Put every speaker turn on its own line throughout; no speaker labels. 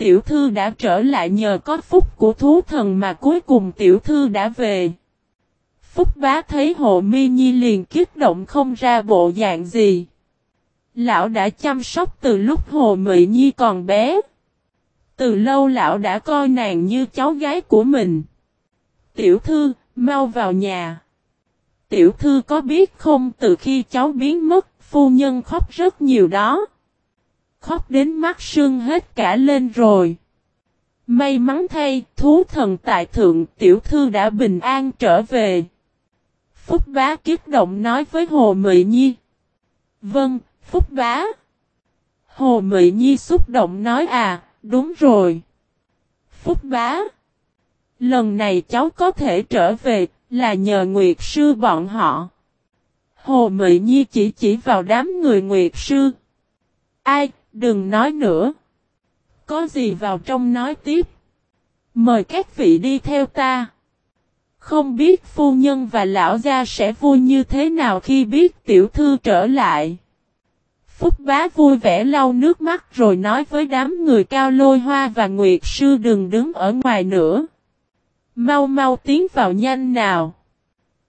tiểu thư đã trở lại nhờ có phúc của thú thần mà cuối cùng tiểu thư đã về. Phúc bá thấy hồ mi nhi liền kích động không ra bộ dạng gì. Lão đã chăm sóc từ lúc hồ mị nhi còn bé. Từ lâu lão đã coi nàng như cháu gái của mình. Tiểu thư, mau vào nhà. Tiểu thư có biết không từ khi cháu biến mất, phu nhân khóc rất nhiều đó. Khóc đến mắt sưng hết cả lên rồi. May mắn thay, thú thần tại thượng tiểu thư đã bình an trở về. Phúc bá kiếp động nói với Hồ Mị Nhi. Vâng, Phúc bá. Hồ Mị Nhi xúc động nói à, đúng rồi. Phúc bá. Lần này cháu có thể trở về, là nhờ Nguyệt Sư bọn họ. Hồ Mị Nhi chỉ chỉ vào đám người Nguyệt Sư. Ai, đừng nói nữa. Có gì vào trong nói tiếp. Mời các vị đi theo ta. Không biết phu nhân và lão gia sẽ vui như thế nào khi biết tiểu thư trở lại. Phúc bá vui vẻ lau nước mắt rồi nói với đám người cao lôi hoa và nguyệt sư đừng đứng ở ngoài nữa. Mau mau tiến vào nhanh nào.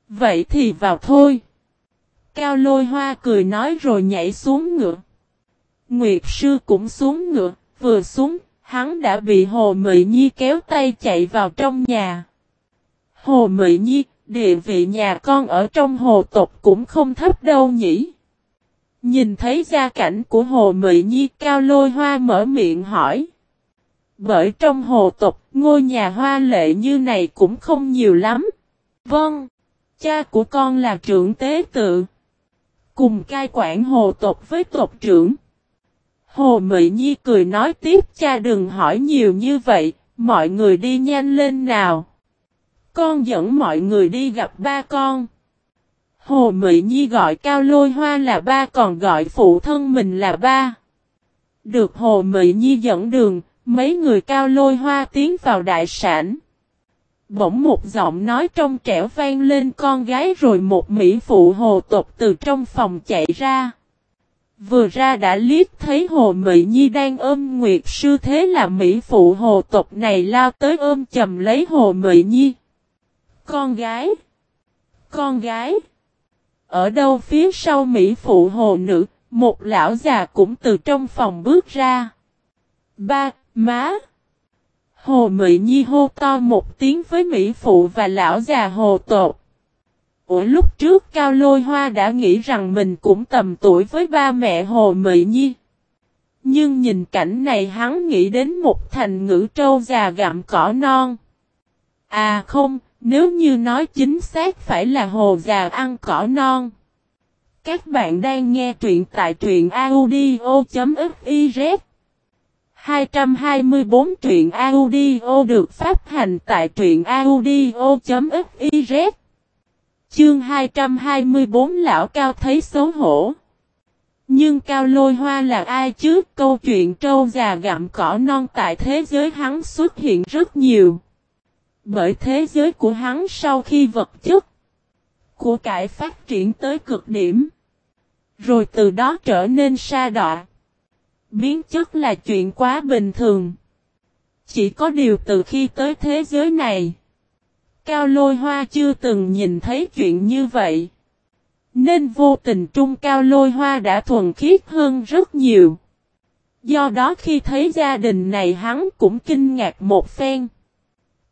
Vậy thì vào thôi. Cao lôi hoa cười nói rồi nhảy xuống ngựa. Nguyệt sư cũng xuống ngựa, vừa xuống, hắn đã bị Hồ Mị Nhi kéo tay chạy vào trong nhà. Hồ Mị Nhi, địa vị nhà con ở trong hồ tộc cũng không thấp đâu nhỉ. Nhìn thấy gia cảnh của Hồ Mị Nhi cao lôi hoa mở miệng hỏi. Bởi trong hồ tộc, ngôi nhà hoa lệ như này cũng không nhiều lắm. Vâng, cha của con là trưởng tế tự. Cùng cai quản hồ tộc với tộc trưởng. Hồ Mị Nhi cười nói tiếp cha đừng hỏi nhiều như vậy, mọi người đi nhanh lên nào. Con dẫn mọi người đi gặp ba con. Hồ Mị Nhi gọi Cao Lôi Hoa là ba còn gọi phụ thân mình là ba. Được Hồ Mị Nhi dẫn đường, mấy người Cao Lôi Hoa tiến vào đại sản. Bỗng một giọng nói trong trẻo vang lên con gái rồi một mỹ phụ hồ tộc từ trong phòng chạy ra. Vừa ra đã liếc thấy Hồ Mị Nhi đang ôm Nguyệt Sư thế là Mỹ Phụ Hồ tộc này lao tới ôm chầm lấy Hồ Mị Nhi. Con gái! Con gái! Ở đâu phía sau Mỹ Phụ Hồ Nữ, một lão già cũng từ trong phòng bước ra. Ba, má! Hồ Mị Nhi hô to một tiếng với Mỹ Phụ và lão già Hồ tộc. Ủa lúc trước Cao Lôi Hoa đã nghĩ rằng mình cũng tầm tuổi với ba mẹ Hồ Mị Nhi. Nhưng nhìn cảnh này hắn nghĩ đến một thành ngữ trâu già gặm cỏ non. À không, nếu như nói chính xác phải là hồ già ăn cỏ non. Các bạn đang nghe truyện tại truyện audio.fiz 224 truyện audio được phát hành tại truyện audio.fiz Chương 224 lão cao thấy xấu hổ. Nhưng cao lôi hoa là ai chứ? Câu chuyện trâu già gặm cỏ non tại thế giới hắn xuất hiện rất nhiều. Bởi thế giới của hắn sau khi vật chất của cải phát triển tới cực điểm. Rồi từ đó trở nên sa đọa. Biến chất là chuyện quá bình thường. Chỉ có điều từ khi tới thế giới này. Cao lôi hoa chưa từng nhìn thấy chuyện như vậy. Nên vô tình trung cao lôi hoa đã thuần khiết hơn rất nhiều. Do đó khi thấy gia đình này hắn cũng kinh ngạc một phen.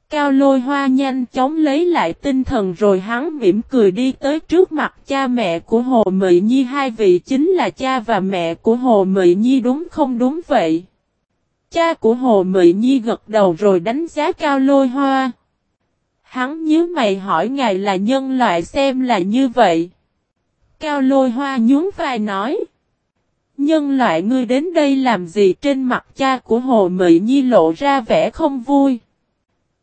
Cao lôi hoa nhanh chóng lấy lại tinh thần rồi hắn mỉm cười đi tới trước mặt cha mẹ của Hồ Mị Nhi hai vị chính là cha và mẹ của Hồ Mị Nhi, đúng không đúng vậy? Cha của Hồ Mị Nhi gật đầu rồi đánh giá cao lôi hoa. Hắn nhớ mày hỏi ngài là nhân loại xem là như vậy. Cao lôi hoa nhún vai nói. Nhân loại ngươi đến đây làm gì trên mặt cha của Hồ Mị Nhi lộ ra vẻ không vui.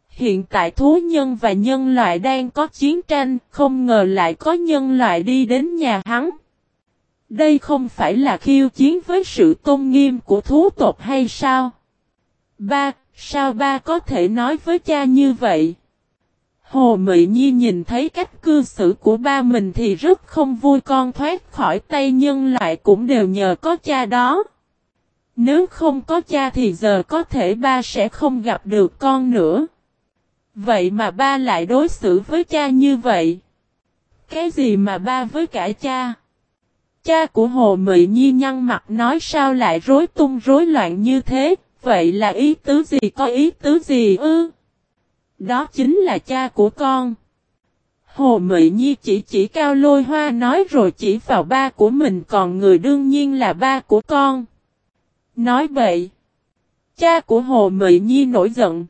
Hiện tại thú nhân và nhân loại đang có chiến tranh, không ngờ lại có nhân loại đi đến nhà hắn. Đây không phải là khiêu chiến với sự tôn nghiêm của thú tộc hay sao? Ba, sao ba có thể nói với cha như vậy? Hồ Mị Nhi nhìn thấy cách cư xử của ba mình thì rất không vui con thoát khỏi tay nhân loại cũng đều nhờ có cha đó. Nếu không có cha thì giờ có thể ba sẽ không gặp được con nữa. Vậy mà ba lại đối xử với cha như vậy. Cái gì mà ba với cả cha? Cha của Hồ Mị Nhi nhăn mặt nói sao lại rối tung rối loạn như thế, vậy là ý tứ gì có ý tứ gì ư? Đó chính là cha của con. Hồ Mị Nhi chỉ chỉ cao lôi hoa nói rồi chỉ vào ba của mình còn người đương nhiên là ba của con. Nói vậy. Cha của Hồ Mị Nhi nổi giận.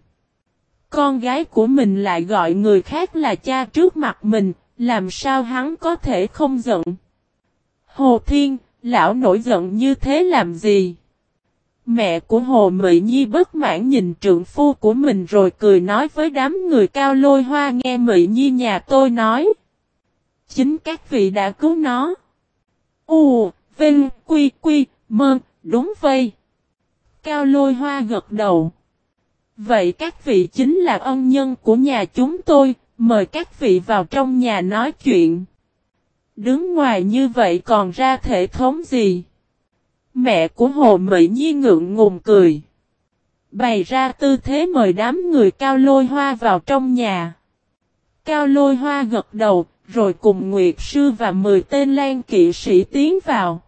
Con gái của mình lại gọi người khác là cha trước mặt mình, làm sao hắn có thể không giận. Hồ Thiên, lão nổi giận như thế làm gì? Mẹ của Hồ Mị Nhi bất mãn nhìn trượng phu của mình rồi cười nói với đám người cao lôi hoa nghe Mị Nhi nhà tôi nói. Chính các vị đã cứu nó. U, Vinh, Quy, Quy, Mơ, đúng vây. Cao lôi hoa gật đầu. Vậy các vị chính là ân nhân của nhà chúng tôi, mời các vị vào trong nhà nói chuyện. Đứng ngoài như vậy còn ra thể thống gì? Mẹ của Hồ Mỹ Nhi ngượng ngùng cười. Bày ra tư thế mời đám người cao lôi hoa vào trong nhà. Cao lôi hoa gật đầu, rồi cùng Nguyệt Sư và 10 tên lan kỵ sĩ tiến vào.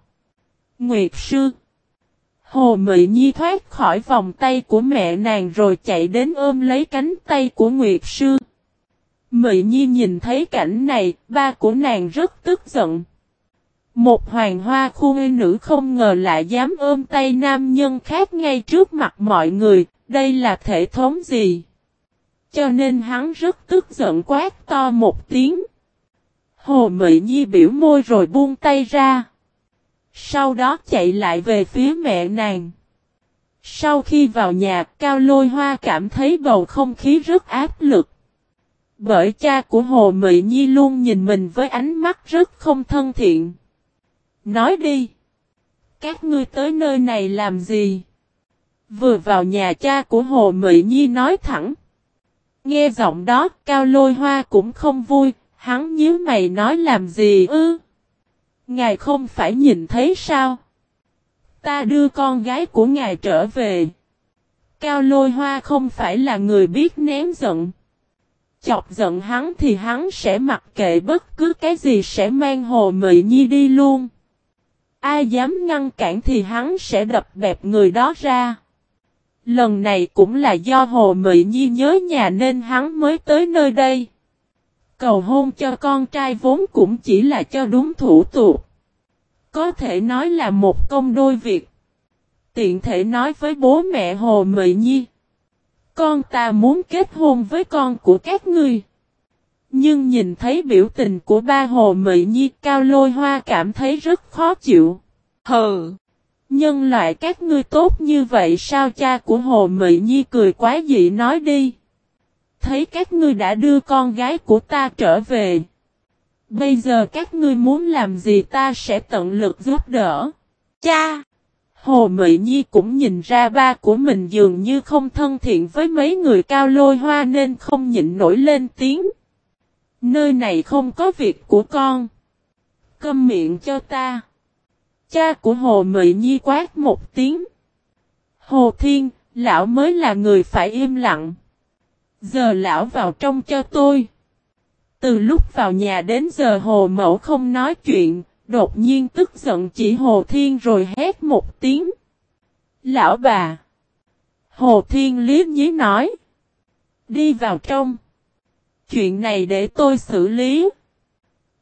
Nguyệt Sư Hồ mỹ Nhi thoát khỏi vòng tay của mẹ nàng rồi chạy đến ôm lấy cánh tay của Nguyệt Sư. mỹ Nhi nhìn thấy cảnh này, ba của nàng rất tức giận. Một hoàng hoa khu nữ không ngờ lại dám ôm tay nam nhân khác ngay trước mặt mọi người, đây là thể thống gì? Cho nên hắn rất tức giận quát to một tiếng. Hồ mỹ Nhi biểu môi rồi buông tay ra. Sau đó chạy lại về phía mẹ nàng. Sau khi vào nhà, Cao Lôi Hoa cảm thấy bầu không khí rất áp lực. Bởi cha của Hồ mỹ Nhi luôn nhìn mình với ánh mắt rất không thân thiện. Nói đi. Các ngươi tới nơi này làm gì? Vừa vào nhà cha của Hồ Mị Nhi nói thẳng. Nghe giọng đó, Cao Lôi Hoa cũng không vui, hắn nhíu mày nói làm gì ư? Ngài không phải nhìn thấy sao? Ta đưa con gái của ngài trở về. Cao lôi hoa không phải là người biết nén giận. Chọc giận hắn thì hắn sẽ mặc kệ bất cứ cái gì sẽ mang hồ mị nhi đi luôn. Ai dám ngăn cản thì hắn sẽ đập bẹp người đó ra. Lần này cũng là do Hồ Mị Nhi nhớ nhà nên hắn mới tới nơi đây. Cầu hôn cho con trai vốn cũng chỉ là cho đúng thủ tục. Có thể nói là một công đôi việc. Tiện thể nói với bố mẹ Hồ Mị Nhi. Con ta muốn kết hôn với con của các ngươi. Nhưng nhìn thấy biểu tình của ba Hồ Mị Nhi cao lôi hoa cảm thấy rất khó chịu. Hừ! Nhân loại các ngươi tốt như vậy sao cha của Hồ Mị Nhi cười quá dị nói đi. Thấy các ngươi đã đưa con gái của ta trở về. Bây giờ các ngươi muốn làm gì ta sẽ tận lực giúp đỡ. Cha! Hồ Mị Nhi cũng nhìn ra ba của mình dường như không thân thiện với mấy người cao lôi hoa nên không nhịn nổi lên tiếng. Nơi này không có việc của con. Câm miệng cho ta. Cha của Hồ Mị Nhi quát một tiếng. Hồ Thiên, lão mới là người phải im lặng. Giờ lão vào trong cho tôi. Từ lúc vào nhà đến giờ Hồ Mẫu không nói chuyện, đột nhiên tức giận chỉ Hồ Thiên rồi hét một tiếng. Lão bà! Hồ Thiên liếc nhí nói. Đi vào trong. Chuyện này để tôi xử lý.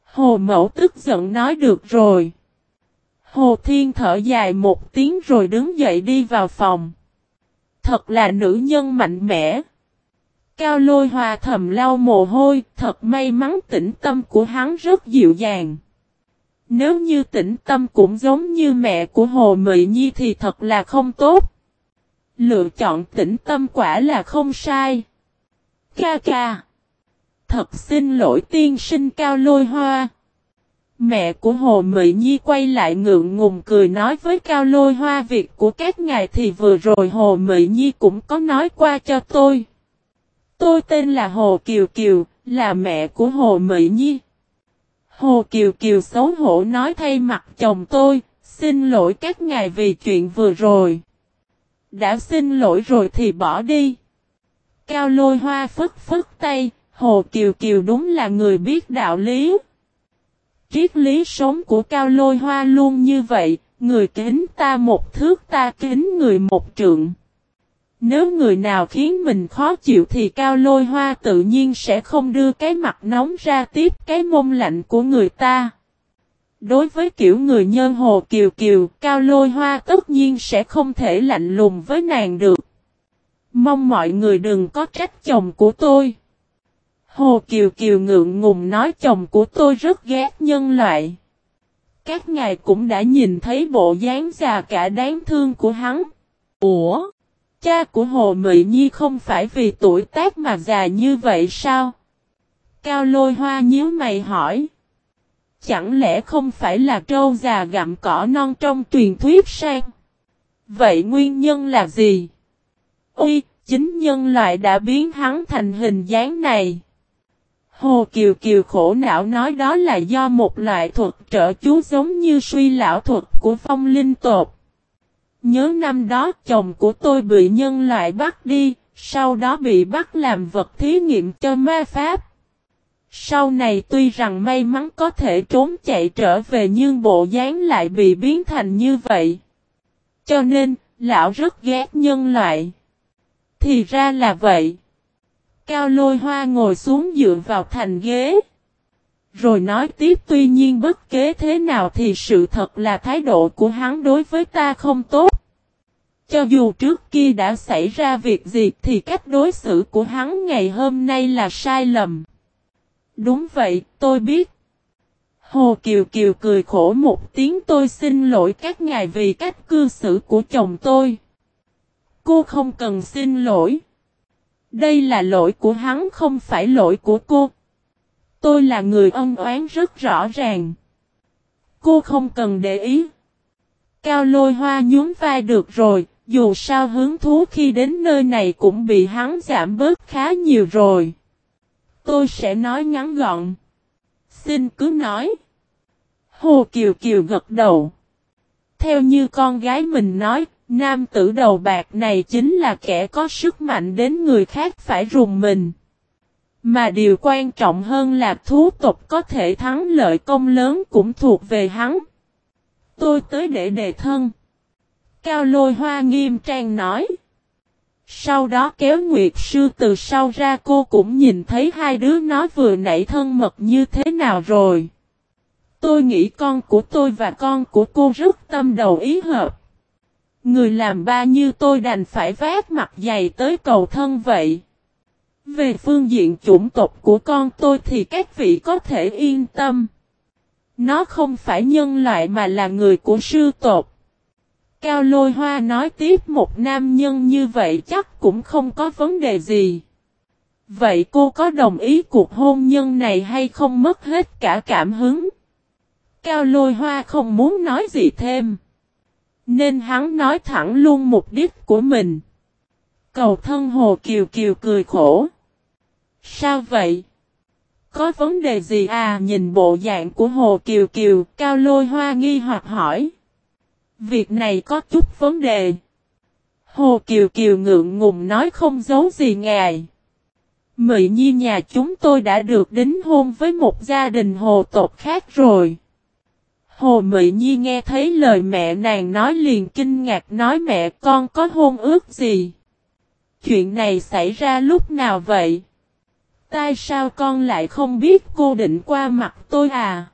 Hồ Mẫu tức giận nói được rồi. Hồ Thiên thở dài một tiếng rồi đứng dậy đi vào phòng. Thật là nữ nhân mạnh mẽ. Cao lôi hòa thầm lau mồ hôi, thật may mắn tĩnh tâm của hắn rất dịu dàng. Nếu như tĩnh tâm cũng giống như mẹ của Hồ Mị Nhi thì thật là không tốt. Lựa chọn tĩnh tâm quả là không sai. Ca ca. Thật xin lỗi tiên sinh cao lôi hoa. Mẹ của Hồ mỹ Nhi quay lại ngượng ngùng cười nói với Cao Lôi Hoa việc của các ngài thì vừa rồi Hồ mỹ Nhi cũng có nói qua cho tôi. Tôi tên là Hồ Kiều Kiều, là mẹ của Hồ mỹ Nhi. Hồ Kiều Kiều xấu hổ nói thay mặt chồng tôi, xin lỗi các ngài vì chuyện vừa rồi. Đã xin lỗi rồi thì bỏ đi. Cao lôi hoa phức phức tay, Hồ Kiều Kiều đúng là người biết đạo lý. Triết lý sống của Cao lôi hoa luôn như vậy, người kính ta một thước ta kính người một trượng. Nếu người nào khiến mình khó chịu thì cao lôi hoa tự nhiên sẽ không đưa cái mặt nóng ra tiếp cái mông lạnh của người ta. Đối với kiểu người nhân hồ kiều kiều, cao lôi hoa tất nhiên sẽ không thể lạnh lùng với nàng được. Mong mọi người đừng có trách chồng của tôi. Hồ Kiều Kiều ngượng ngùng nói chồng của tôi rất ghét nhân loại. Các ngài cũng đã nhìn thấy bộ dáng già cả đáng thương của hắn. Ủa? Cha của Hồ Mị Nhi không phải vì tuổi tác mà già như vậy sao? Cao lôi hoa nhíu mày hỏi. Chẳng lẽ không phải là trâu già gặm cỏ non trong truyền thuyết sang? Vậy nguyên nhân là gì? Ui, chính nhân loại đã biến hắn thành hình dáng này. Hồ Kiều Kiều khổ não nói đó là do một loại thuật trợ chú giống như suy lão thuật của phong linh tột. Nhớ năm đó chồng của tôi bị nhân loại bắt đi, sau đó bị bắt làm vật thí nghiệm cho ma pháp. Sau này tuy rằng may mắn có thể trốn chạy trở về nhưng bộ dáng lại bị biến thành như vậy. Cho nên, lão rất ghét nhân loại. Thì ra là vậy. Cao lôi hoa ngồi xuống dựa vào thành ghế. Rồi nói tiếp tuy nhiên bất kế thế nào thì sự thật là thái độ của hắn đối với ta không tốt. Cho dù trước kia đã xảy ra việc gì thì cách đối xử của hắn ngày hôm nay là sai lầm. Đúng vậy, tôi biết. Hồ Kiều Kiều cười khổ một tiếng tôi xin lỗi các ngài vì cách cư xử của chồng tôi. Cô không cần xin lỗi. Đây là lỗi của hắn không phải lỗi của cô. Tôi là người ân oán rất rõ ràng. Cô không cần để ý. Cao lôi hoa nhún vai được rồi, dù sao hứng thú khi đến nơi này cũng bị hắn giảm bớt khá nhiều rồi. Tôi sẽ nói ngắn gọn. Xin cứ nói. Hồ Kiều Kiều gật đầu. Theo như con gái mình nói, nam tử đầu bạc này chính là kẻ có sức mạnh đến người khác phải rùng mình. Mà điều quan trọng hơn là thú tộc có thể thắng lợi công lớn cũng thuộc về hắn. Tôi tới để đề thân. Cao lôi hoa nghiêm trang nói. Sau đó kéo Nguyệt Sư từ sau ra cô cũng nhìn thấy hai đứa nó vừa nãy thân mật như thế nào rồi. Tôi nghĩ con của tôi và con của cô rất tâm đầu ý hợp. Người làm ba như tôi đành phải vác mặt dày tới cầu thân vậy. Về phương diện chủng tộc của con tôi thì các vị có thể yên tâm. Nó không phải nhân loại mà là người của sư tộc. Cao lôi hoa nói tiếp một nam nhân như vậy chắc cũng không có vấn đề gì. Vậy cô có đồng ý cuộc hôn nhân này hay không mất hết cả cảm hứng? Cao lôi hoa không muốn nói gì thêm. Nên hắn nói thẳng luôn mục đích của mình. Cầu thân Hồ Kiều Kiều cười khổ. Sao vậy? Có vấn đề gì à nhìn bộ dạng của Hồ Kiều Kiều, Cao Lôi Hoa nghi hoặc hỏi. Việc này có chút vấn đề. Hồ Kiều Kiều ngượng ngùng nói không giấu gì ngài. Mị nhi nhà chúng tôi đã được đính hôn với một gia đình hồ tộc khác rồi. Hồ Mị Nhi nghe thấy lời mẹ nàng nói liền kinh ngạc nói mẹ con có hôn ước gì? Chuyện này xảy ra lúc nào vậy? Tại sao con lại không biết cô định qua mặt tôi à?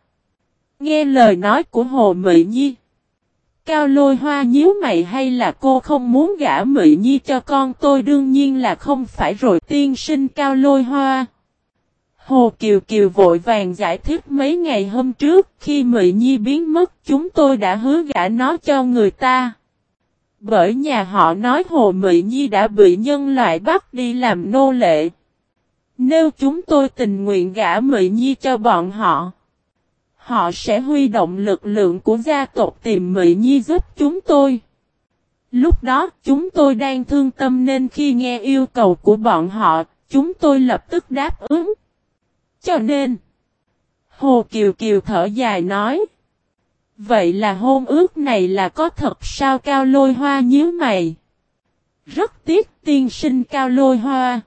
Nghe lời nói của Hồ Mị Nhi. Cao lôi hoa nhíu mày hay là cô không muốn gả Mị Nhi cho con tôi đương nhiên là không phải rồi tiên sinh cao lôi hoa. Hồ Kiều Kiều vội vàng giải thích mấy ngày hôm trước khi Mị Nhi biến mất chúng tôi đã hứa gả nó cho người ta. Bởi nhà họ nói Hồ Mị Nhi đã bị nhân loại bắt đi làm nô lệ. Nếu chúng tôi tình nguyện gả Mị Nhi cho bọn họ, họ sẽ huy động lực lượng của gia tộc tìm Mị Nhi giúp chúng tôi. Lúc đó chúng tôi đang thương tâm nên khi nghe yêu cầu của bọn họ, chúng tôi lập tức đáp ứng. Cho nên, Hồ Kiều Kiều thở dài nói. Vậy là hôn ước này là có thật sao cao lôi hoa nhíu mày. Rất tiếc tiên sinh cao lôi hoa.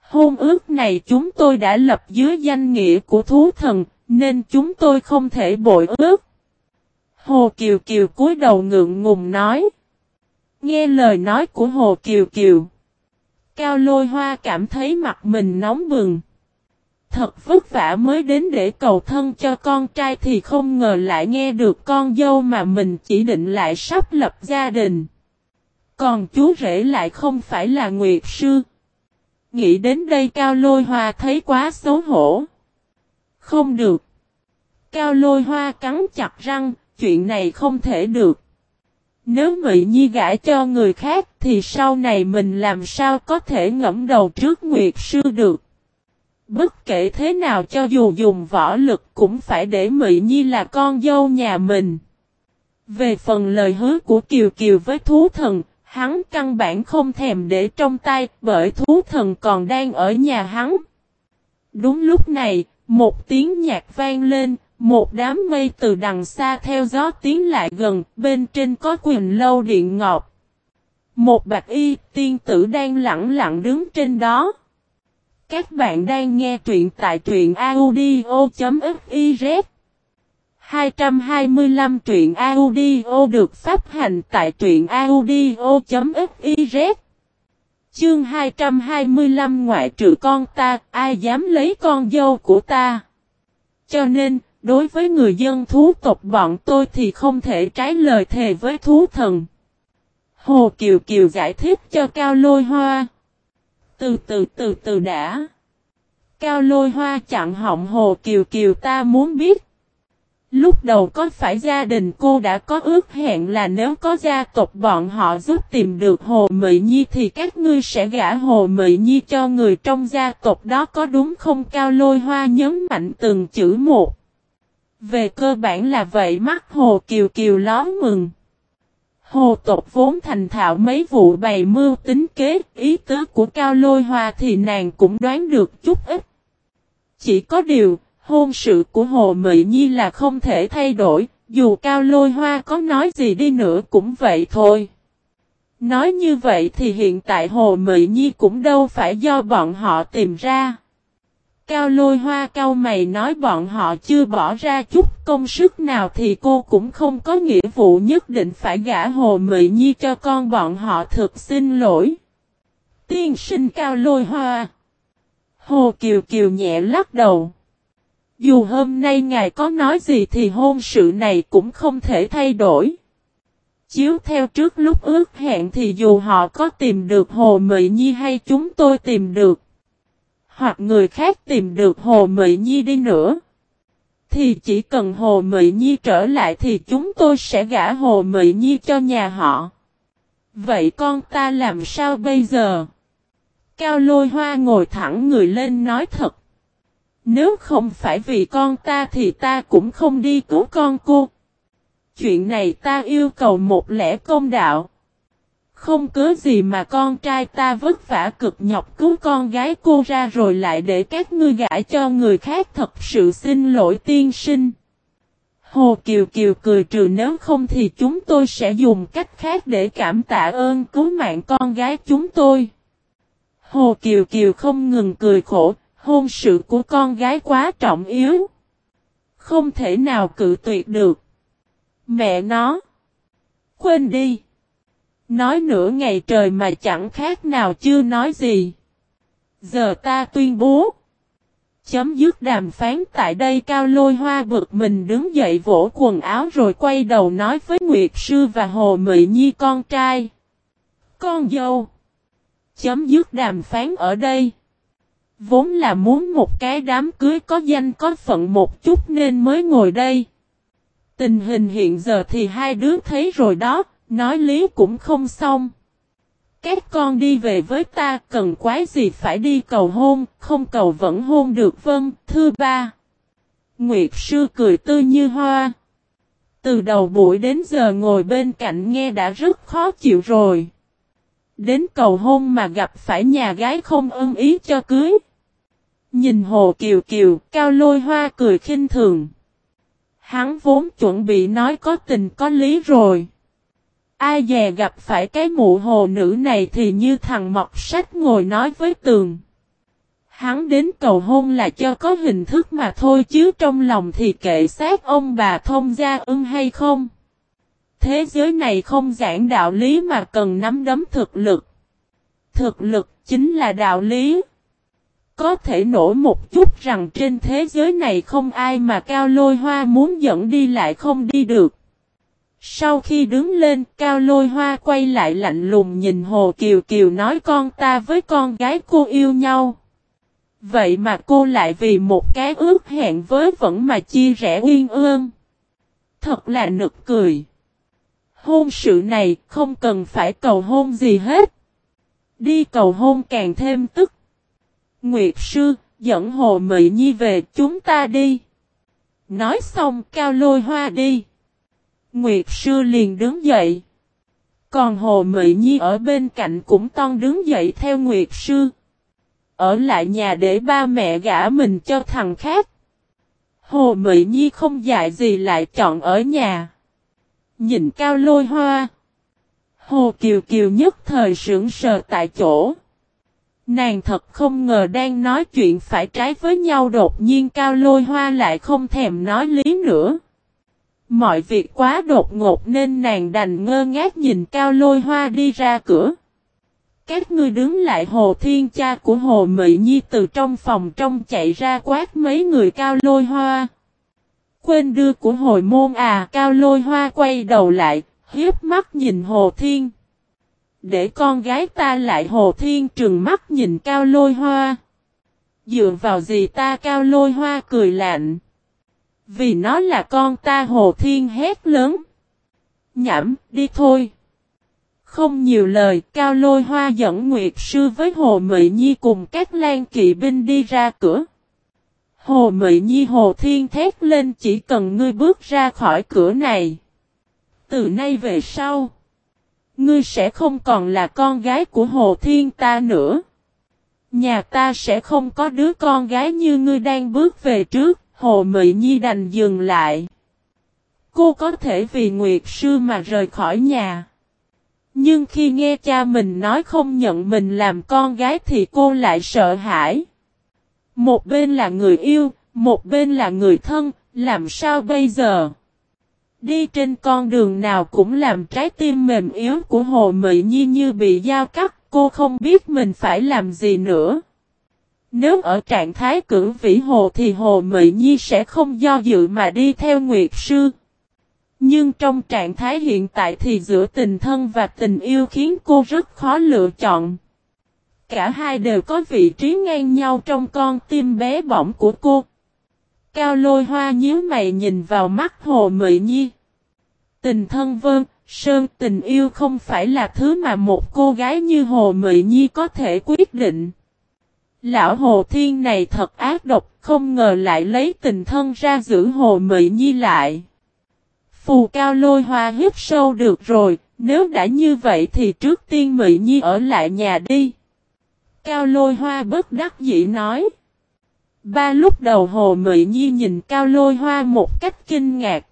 Hôn ước này chúng tôi đã lập dưới danh nghĩa của thú thần, nên chúng tôi không thể bội ước. Hồ Kiều Kiều cúi đầu ngượng ngùng nói. Nghe lời nói của Hồ Kiều Kiều. Cao lôi hoa cảm thấy mặt mình nóng bừng. Thật vất vả mới đến để cầu thân cho con trai thì không ngờ lại nghe được con dâu mà mình chỉ định lại sắp lập gia đình. Còn chú rể lại không phải là Nguyệt Sư. Nghĩ đến đây Cao Lôi Hoa thấy quá xấu hổ. Không được. Cao Lôi Hoa cắn chặt răng, chuyện này không thể được. Nếu Mị Nhi gãi cho người khác thì sau này mình làm sao có thể ngẫm đầu trước Nguyệt Sư được. Bất kể thế nào cho dù dùng võ lực cũng phải để mỹ Nhi là con dâu nhà mình. Về phần lời hứa của Kiều Kiều với thú thần, hắn căn bản không thèm để trong tay bởi thú thần còn đang ở nhà hắn. Đúng lúc này, một tiếng nhạc vang lên, một đám mây từ đằng xa theo gió tiến lại gần, bên trên có quyền lâu điện ngọc. Một bạch y tiên tử đang lặng lặng đứng trên đó. Các bạn đang nghe truyện tại truyện audio.fiz 225 truyện audio được phát hành tại truyện audio.fiz Chương 225 ngoại trừ con ta, ai dám lấy con dâu của ta. Cho nên, đối với người dân thú tộc bọn tôi thì không thể trái lời thề với thú thần. Hồ Kiều Kiều giải thích cho Cao Lôi Hoa. Từ từ từ từ đã. Cao Lôi Hoa chặn họng Hồ Kiều Kiều, ta muốn biết. Lúc đầu có phải gia đình cô đã có ước hẹn là nếu có gia tộc bọn họ giúp tìm được Hồ Mị Nhi thì các ngươi sẽ gả Hồ Mị Nhi cho người trong gia tộc đó, có đúng không Cao Lôi Hoa nhấn mạnh từng chữ một. Về cơ bản là vậy, mắt Hồ Kiều Kiều ló mừng. Hồ tộc vốn thành thạo mấy vụ bày mưu tính kế, ý tứ của Cao Lôi Hoa thì nàng cũng đoán được chút ít. Chỉ có điều, hôn sự của Hồ Mị Nhi là không thể thay đổi, dù Cao Lôi Hoa có nói gì đi nữa cũng vậy thôi. Nói như vậy thì hiện tại Hồ Mị Nhi cũng đâu phải do bọn họ tìm ra. Cao lôi hoa cao mày nói bọn họ chưa bỏ ra chút công sức nào thì cô cũng không có nghĩa vụ nhất định phải gả Hồ Mị Nhi cho con bọn họ thực xin lỗi. Tiên sinh cao lôi hoa. Hồ Kiều Kiều nhẹ lắc đầu. Dù hôm nay ngài có nói gì thì hôn sự này cũng không thể thay đổi. Chiếu theo trước lúc ước hẹn thì dù họ có tìm được Hồ Mị Nhi hay chúng tôi tìm được. Hoặc người khác tìm được Hồ Mị Nhi đi nữa. Thì chỉ cần Hồ Mị Nhi trở lại thì chúng tôi sẽ gả Hồ Mị Nhi cho nhà họ. Vậy con ta làm sao bây giờ? Cao lôi hoa ngồi thẳng người lên nói thật. Nếu không phải vì con ta thì ta cũng không đi cứu con cô. Chuyện này ta yêu cầu một lẽ công đạo. Không cớ gì mà con trai ta vất vả cực nhọc cứu con gái cô ra rồi lại để các ngươi gãi cho người khác thật sự xin lỗi tiên sinh. Hồ Kiều Kiều cười trừ nếu không thì chúng tôi sẽ dùng cách khác để cảm tạ ơn cứu mạng con gái chúng tôi. Hồ Kiều Kiều không ngừng cười khổ, hôn sự của con gái quá trọng yếu. Không thể nào cự tuyệt được. Mẹ nó. Quên đi. Nói nửa ngày trời mà chẳng khác nào chưa nói gì. Giờ ta tuyên bố. Chấm dứt đàm phán tại đây cao lôi hoa bực mình đứng dậy vỗ quần áo rồi quay đầu nói với Nguyệt Sư và Hồ Mị Nhi con trai. Con dâu. Chấm dứt đàm phán ở đây. Vốn là muốn một cái đám cưới có danh có phận một chút nên mới ngồi đây. Tình hình hiện giờ thì hai đứa thấy rồi đó, Nói lý cũng không xong. Các con đi về với ta cần quái gì phải đi cầu hôn, không cầu vẫn hôn được vâng, thư ba. Nguyệt sư cười tươi như hoa. Từ đầu buổi đến giờ ngồi bên cạnh nghe đã rất khó chịu rồi. Đến cầu hôn mà gặp phải nhà gái không ưng ý cho cưới. Nhìn hồ kiều kiều, cao lôi hoa cười khinh thường. Hắn vốn chuẩn bị nói có tình có lý rồi. Ai dè gặp phải cái mụ hồ nữ này thì như thằng mọc sách ngồi nói với tường. Hắn đến cầu hôn là cho có hình thức mà thôi chứ trong lòng thì kệ xác ông bà thông gia ưng hay không. Thế giới này không giảng đạo lý mà cần nắm đấm thực lực. Thực lực chính là đạo lý. Có thể nổi một chút rằng trên thế giới này không ai mà cao lôi hoa muốn dẫn đi lại không đi được. Sau khi đứng lên, Cao Lôi Hoa quay lại lạnh lùng nhìn Hồ Kiều Kiều nói con ta với con gái cô yêu nhau. Vậy mà cô lại vì một cái ước hẹn với vẫn mà chia rẽ uyên ương. Thật là nực cười. Hôn sự này không cần phải cầu hôn gì hết. Đi cầu hôn càng thêm tức. Nguyệt sư, dẫn Hồ Mị Nhi về chúng ta đi. Nói xong Cao Lôi Hoa đi. Nguyệt sư liền đứng dậy. Còn Hồ Mị Nhi ở bên cạnh cũng toan đứng dậy theo Nguyệt sư. Ở lại nhà để ba mẹ gả mình cho thằng khác. Hồ Mị Nhi không dạy gì lại chọn ở nhà. Nhìn cao lôi hoa. Hồ Kiều Kiều nhất thời sững sờ tại chỗ. Nàng thật không ngờ đang nói chuyện phải trái với nhau đột nhiên cao lôi hoa lại không thèm nói lý nữa. Mọi việc quá đột ngột nên nàng đành ngơ ngác nhìn cao lôi hoa đi ra cửa. Các ngươi đứng lại hồ thiên cha của hồ Mị Nhi từ trong phòng trong chạy ra quát mấy người cao lôi hoa. Quên đưa của hồi môn à cao lôi hoa quay đầu lại, hiếp mắt nhìn hồ thiên. Để con gái ta lại hồ thiên trừng mắt nhìn cao lôi hoa. Dựa vào gì ta cao lôi hoa cười lạnh. Vì nó là con ta Hồ Thiên hét lớn. Nhảm, đi thôi. Không nhiều lời, Cao Lôi Hoa dẫn Nguyệt Sư với Hồ Mị Nhi cùng các lan kỵ binh đi ra cửa. Hồ Mị Nhi Hồ Thiên thét lên chỉ cần ngươi bước ra khỏi cửa này. Từ nay về sau, ngươi sẽ không còn là con gái của Hồ Thiên ta nữa. Nhà ta sẽ không có đứa con gái như ngươi đang bước về trước. Hồ Mị Nhi đành dừng lại. Cô có thể vì Nguyệt Sư mà rời khỏi nhà. Nhưng khi nghe cha mình nói không nhận mình làm con gái thì cô lại sợ hãi. Một bên là người yêu, một bên là người thân, làm sao bây giờ? Đi trên con đường nào cũng làm trái tim mềm yếu của Hồ Mị Nhi như bị dao cắt, cô không biết mình phải làm gì nữa. Nếu ở trạng thái cử vĩ hồ thì Hồ Mị Nhi sẽ không do dự mà đi theo Nguyệt Sư. Nhưng trong trạng thái hiện tại thì giữa tình thân và tình yêu khiến cô rất khó lựa chọn. Cả hai đều có vị trí ngang nhau trong con tim bé bỏng của cô. Cao lôi hoa nhíu mày nhìn vào mắt Hồ Mị Nhi. Tình thân vơn, sơn tình yêu không phải là thứ mà một cô gái như Hồ Mị Nhi có thể quyết định. Lão Hồ Thiên này thật ác độc, không ngờ lại lấy tình thân ra giữ Hồ Mị Nhi lại. Phù Cao Lôi Hoa hít sâu được rồi, nếu đã như vậy thì trước tiên Mị Nhi ở lại nhà đi. Cao Lôi Hoa bất đắc dĩ nói. Ba lúc đầu Hồ Mị Nhi nhìn Cao Lôi Hoa một cách kinh ngạc.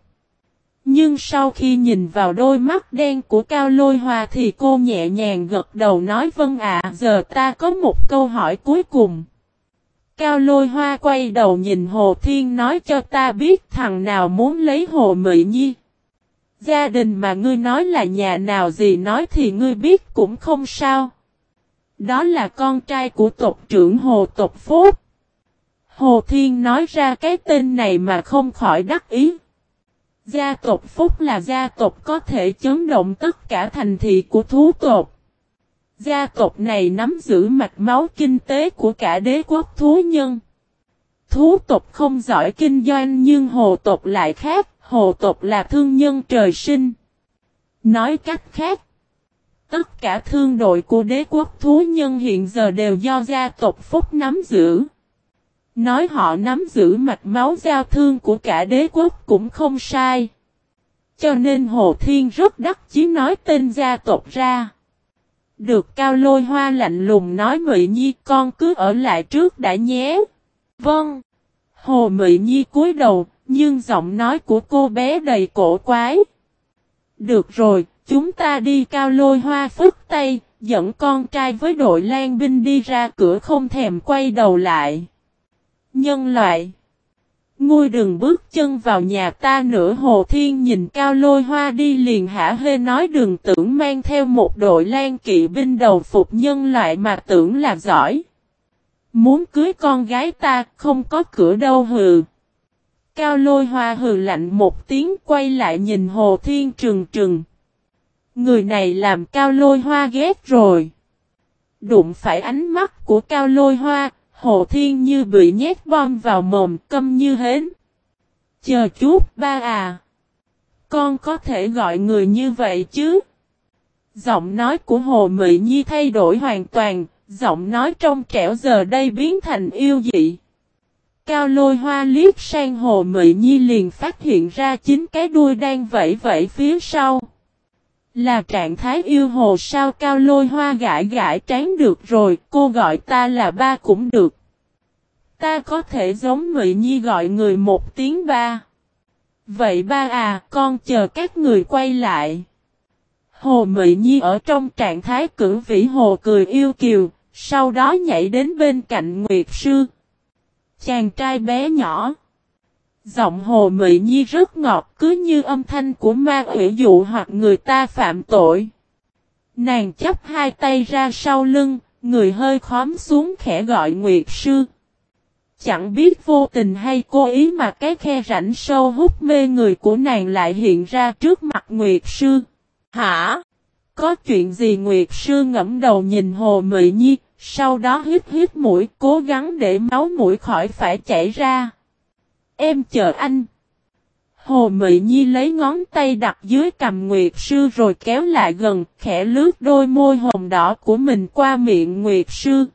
Nhưng sau khi nhìn vào đôi mắt đen của Cao Lôi Hoa thì cô nhẹ nhàng gật đầu nói vâng ạ, giờ ta có một câu hỏi cuối cùng. Cao Lôi Hoa quay đầu nhìn Hồ Thiên nói, cho ta biết thằng nào muốn lấy Hồ Mị Nhi. Gia đình mà ngươi nói là nhà nào gì nói thì ngươi biết cũng không sao. Đó là con trai của tộc trưởng Hồ Tộc Phúc. Hồ Thiên nói ra cái tên này mà không khỏi đắc ý. Gia tộc Phúc là gia tộc có thể chấn động tất cả thành thị của thú tộc. Gia tộc này nắm giữ mạch máu kinh tế của cả đế quốc thú nhân. Thú tộc không giỏi kinh doanh nhưng hồ tộc lại khác, hồ tộc là thương nhân trời sinh. Nói cách khác, tất cả thương đội của đế quốc thú nhân hiện giờ đều do gia tộc Phúc nắm giữ. Nói họ nắm giữ mạch máu giao thương của cả đế quốc cũng không sai. Cho nên Hồ Thiên rất đắc chí nói tên gia tộc ra. Được cao lôi hoa lạnh lùng nói Mị Nhi con cứ ở lại trước đã nhé. Vâng. Hồ Mị Nhi cúi đầu, nhưng giọng nói của cô bé đầy cổ quái. Được rồi, chúng ta đi cao lôi hoa phức tay, dẫn con trai với đội lan binh đi ra cửa không thèm quay đầu lại. Nhân loại Ngươi đừng bước chân vào nhà ta nữa Hồ Thiên nhìn cao lôi hoa đi liền hả hê nói đừng tưởng mang theo một đội lan kỵ binh đầu phục nhân loại mà tưởng là giỏi. Muốn cưới con gái ta không có cửa đâu hừ. Cao lôi hoa hừ lạnh một tiếng quay lại nhìn Hồ Thiên trừng trừng. Người này làm cao lôi hoa ghét rồi. Đụng phải ánh mắt của cao lôi hoa, Hồ Thiên như bị nhét bom vào mồm câm như hến. Chờ chút ba à. Con có thể gọi người như vậy chứ? Giọng nói của Hồ Mị Nhi thay đổi hoàn toàn, giọng nói trong trẻo giờ đây biến thành yêu dị. Cao lôi hoa liếc sang Hồ Mị Nhi liền phát hiện ra chính cái đuôi đang vẫy vẫy phía sau. Là trạng thái yêu hồ sao cao lôi hoa gãi gãi trán được rồi, cô gọi ta là ba cũng được. Ta có thể giống Mỹ Nhi gọi người một tiếng ba. Vậy ba à, con chờ các người quay lại. Hồ Mị Nhi ở trong trạng thái cử vĩ hồ cười yêu kiều, sau đó nhảy đến bên cạnh Nguyệt Sư. Chàng trai bé nhỏ. Giọng hồ mị nhi rất ngọt cứ như âm thanh của ma ủy dụ hoặc người ta phạm tội. Nàng chấp hai tay ra sau lưng, người hơi khóm xuống khẽ gọi Nguyệt Sư. Chẳng biết vô tình hay cố ý mà cái khe rảnh sâu hút mê người của nàng lại hiện ra trước mặt Nguyệt Sư. Hả? Có chuyện gì Nguyệt Sư ngẫm đầu nhìn Hồ Mị Nhi, sau đó hít hít mũi cố gắng để máu mũi khỏi phải chảy ra. Em chờ anh. Hồ Mị Nhi lấy ngón tay đặt dưới cầm Nguyệt Sư rồi kéo lại gần, khẽ lướt đôi môi hồng đỏ của mình qua miệng Nguyệt Sư.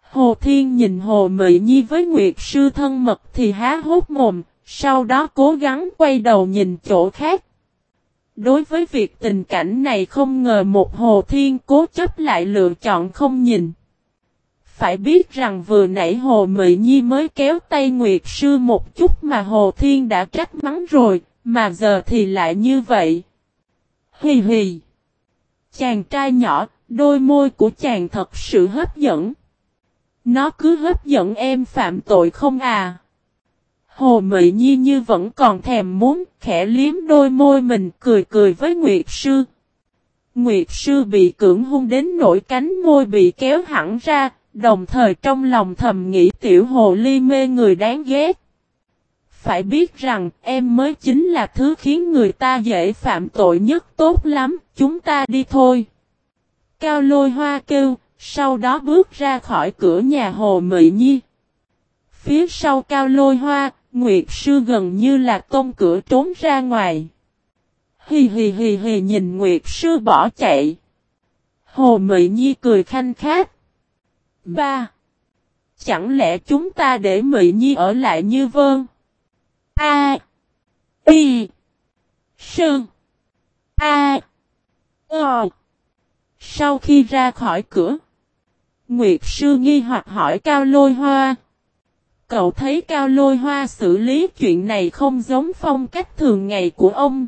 Hồ Thiên nhìn Hồ Mị Nhi với Nguyệt Sư thân mật thì há hốt mồm, sau đó cố gắng quay đầu nhìn chỗ khác. Đối với việc tình cảnh này không ngờ một Hồ Thiên cố chấp lại lựa chọn không nhìn. Phải biết rằng vừa nãy Hồ Mị Nhi mới kéo tay Nguyệt Sư một chút mà Hồ Thiên đã trách mắng rồi, mà giờ thì lại như vậy. Hì hì. Chàng trai nhỏ, đôi môi của chàng thật sự hấp dẫn. Nó cứ hấp dẫn em phạm tội không à? Hồ Mị Nhi như vẫn còn thèm muốn khẽ liếm đôi môi mình cười cười với Nguyệt Sư. Nguyệt Sư bị cưỡng hung đến nỗi cánh môi bị kéo hẳn ra, đồng thời trong lòng thầm nghĩ tiểu hồ ly mê người đáng ghét. Phải biết rằng em mới chính là thứ khiến người ta dễ phạm tội nhất tốt lắm, chúng ta đi thôi. Cao lôi hoa kêu, sau đó bước ra khỏi cửa nhà hồ Mị Nhi. Phía sau cao lôi hoa, Nguyệt sư gần như là tôn cửa trốn ra ngoài. Hì hì hì hì nhìn Nguyệt sư bỏ chạy. Hồ Mị Nhi cười khanh khát. Ba. Chẳng lẽ chúng ta để Mị Nhi ở lại như vơn? A. Y. Sơn. A. O. Sau khi ra khỏi cửa. Nguyệt sư nghi hoặc hỏi Cao Lôi Hoa. Cậu thấy Cao Lôi Hoa xử lý chuyện này không giống phong cách thường ngày của ông.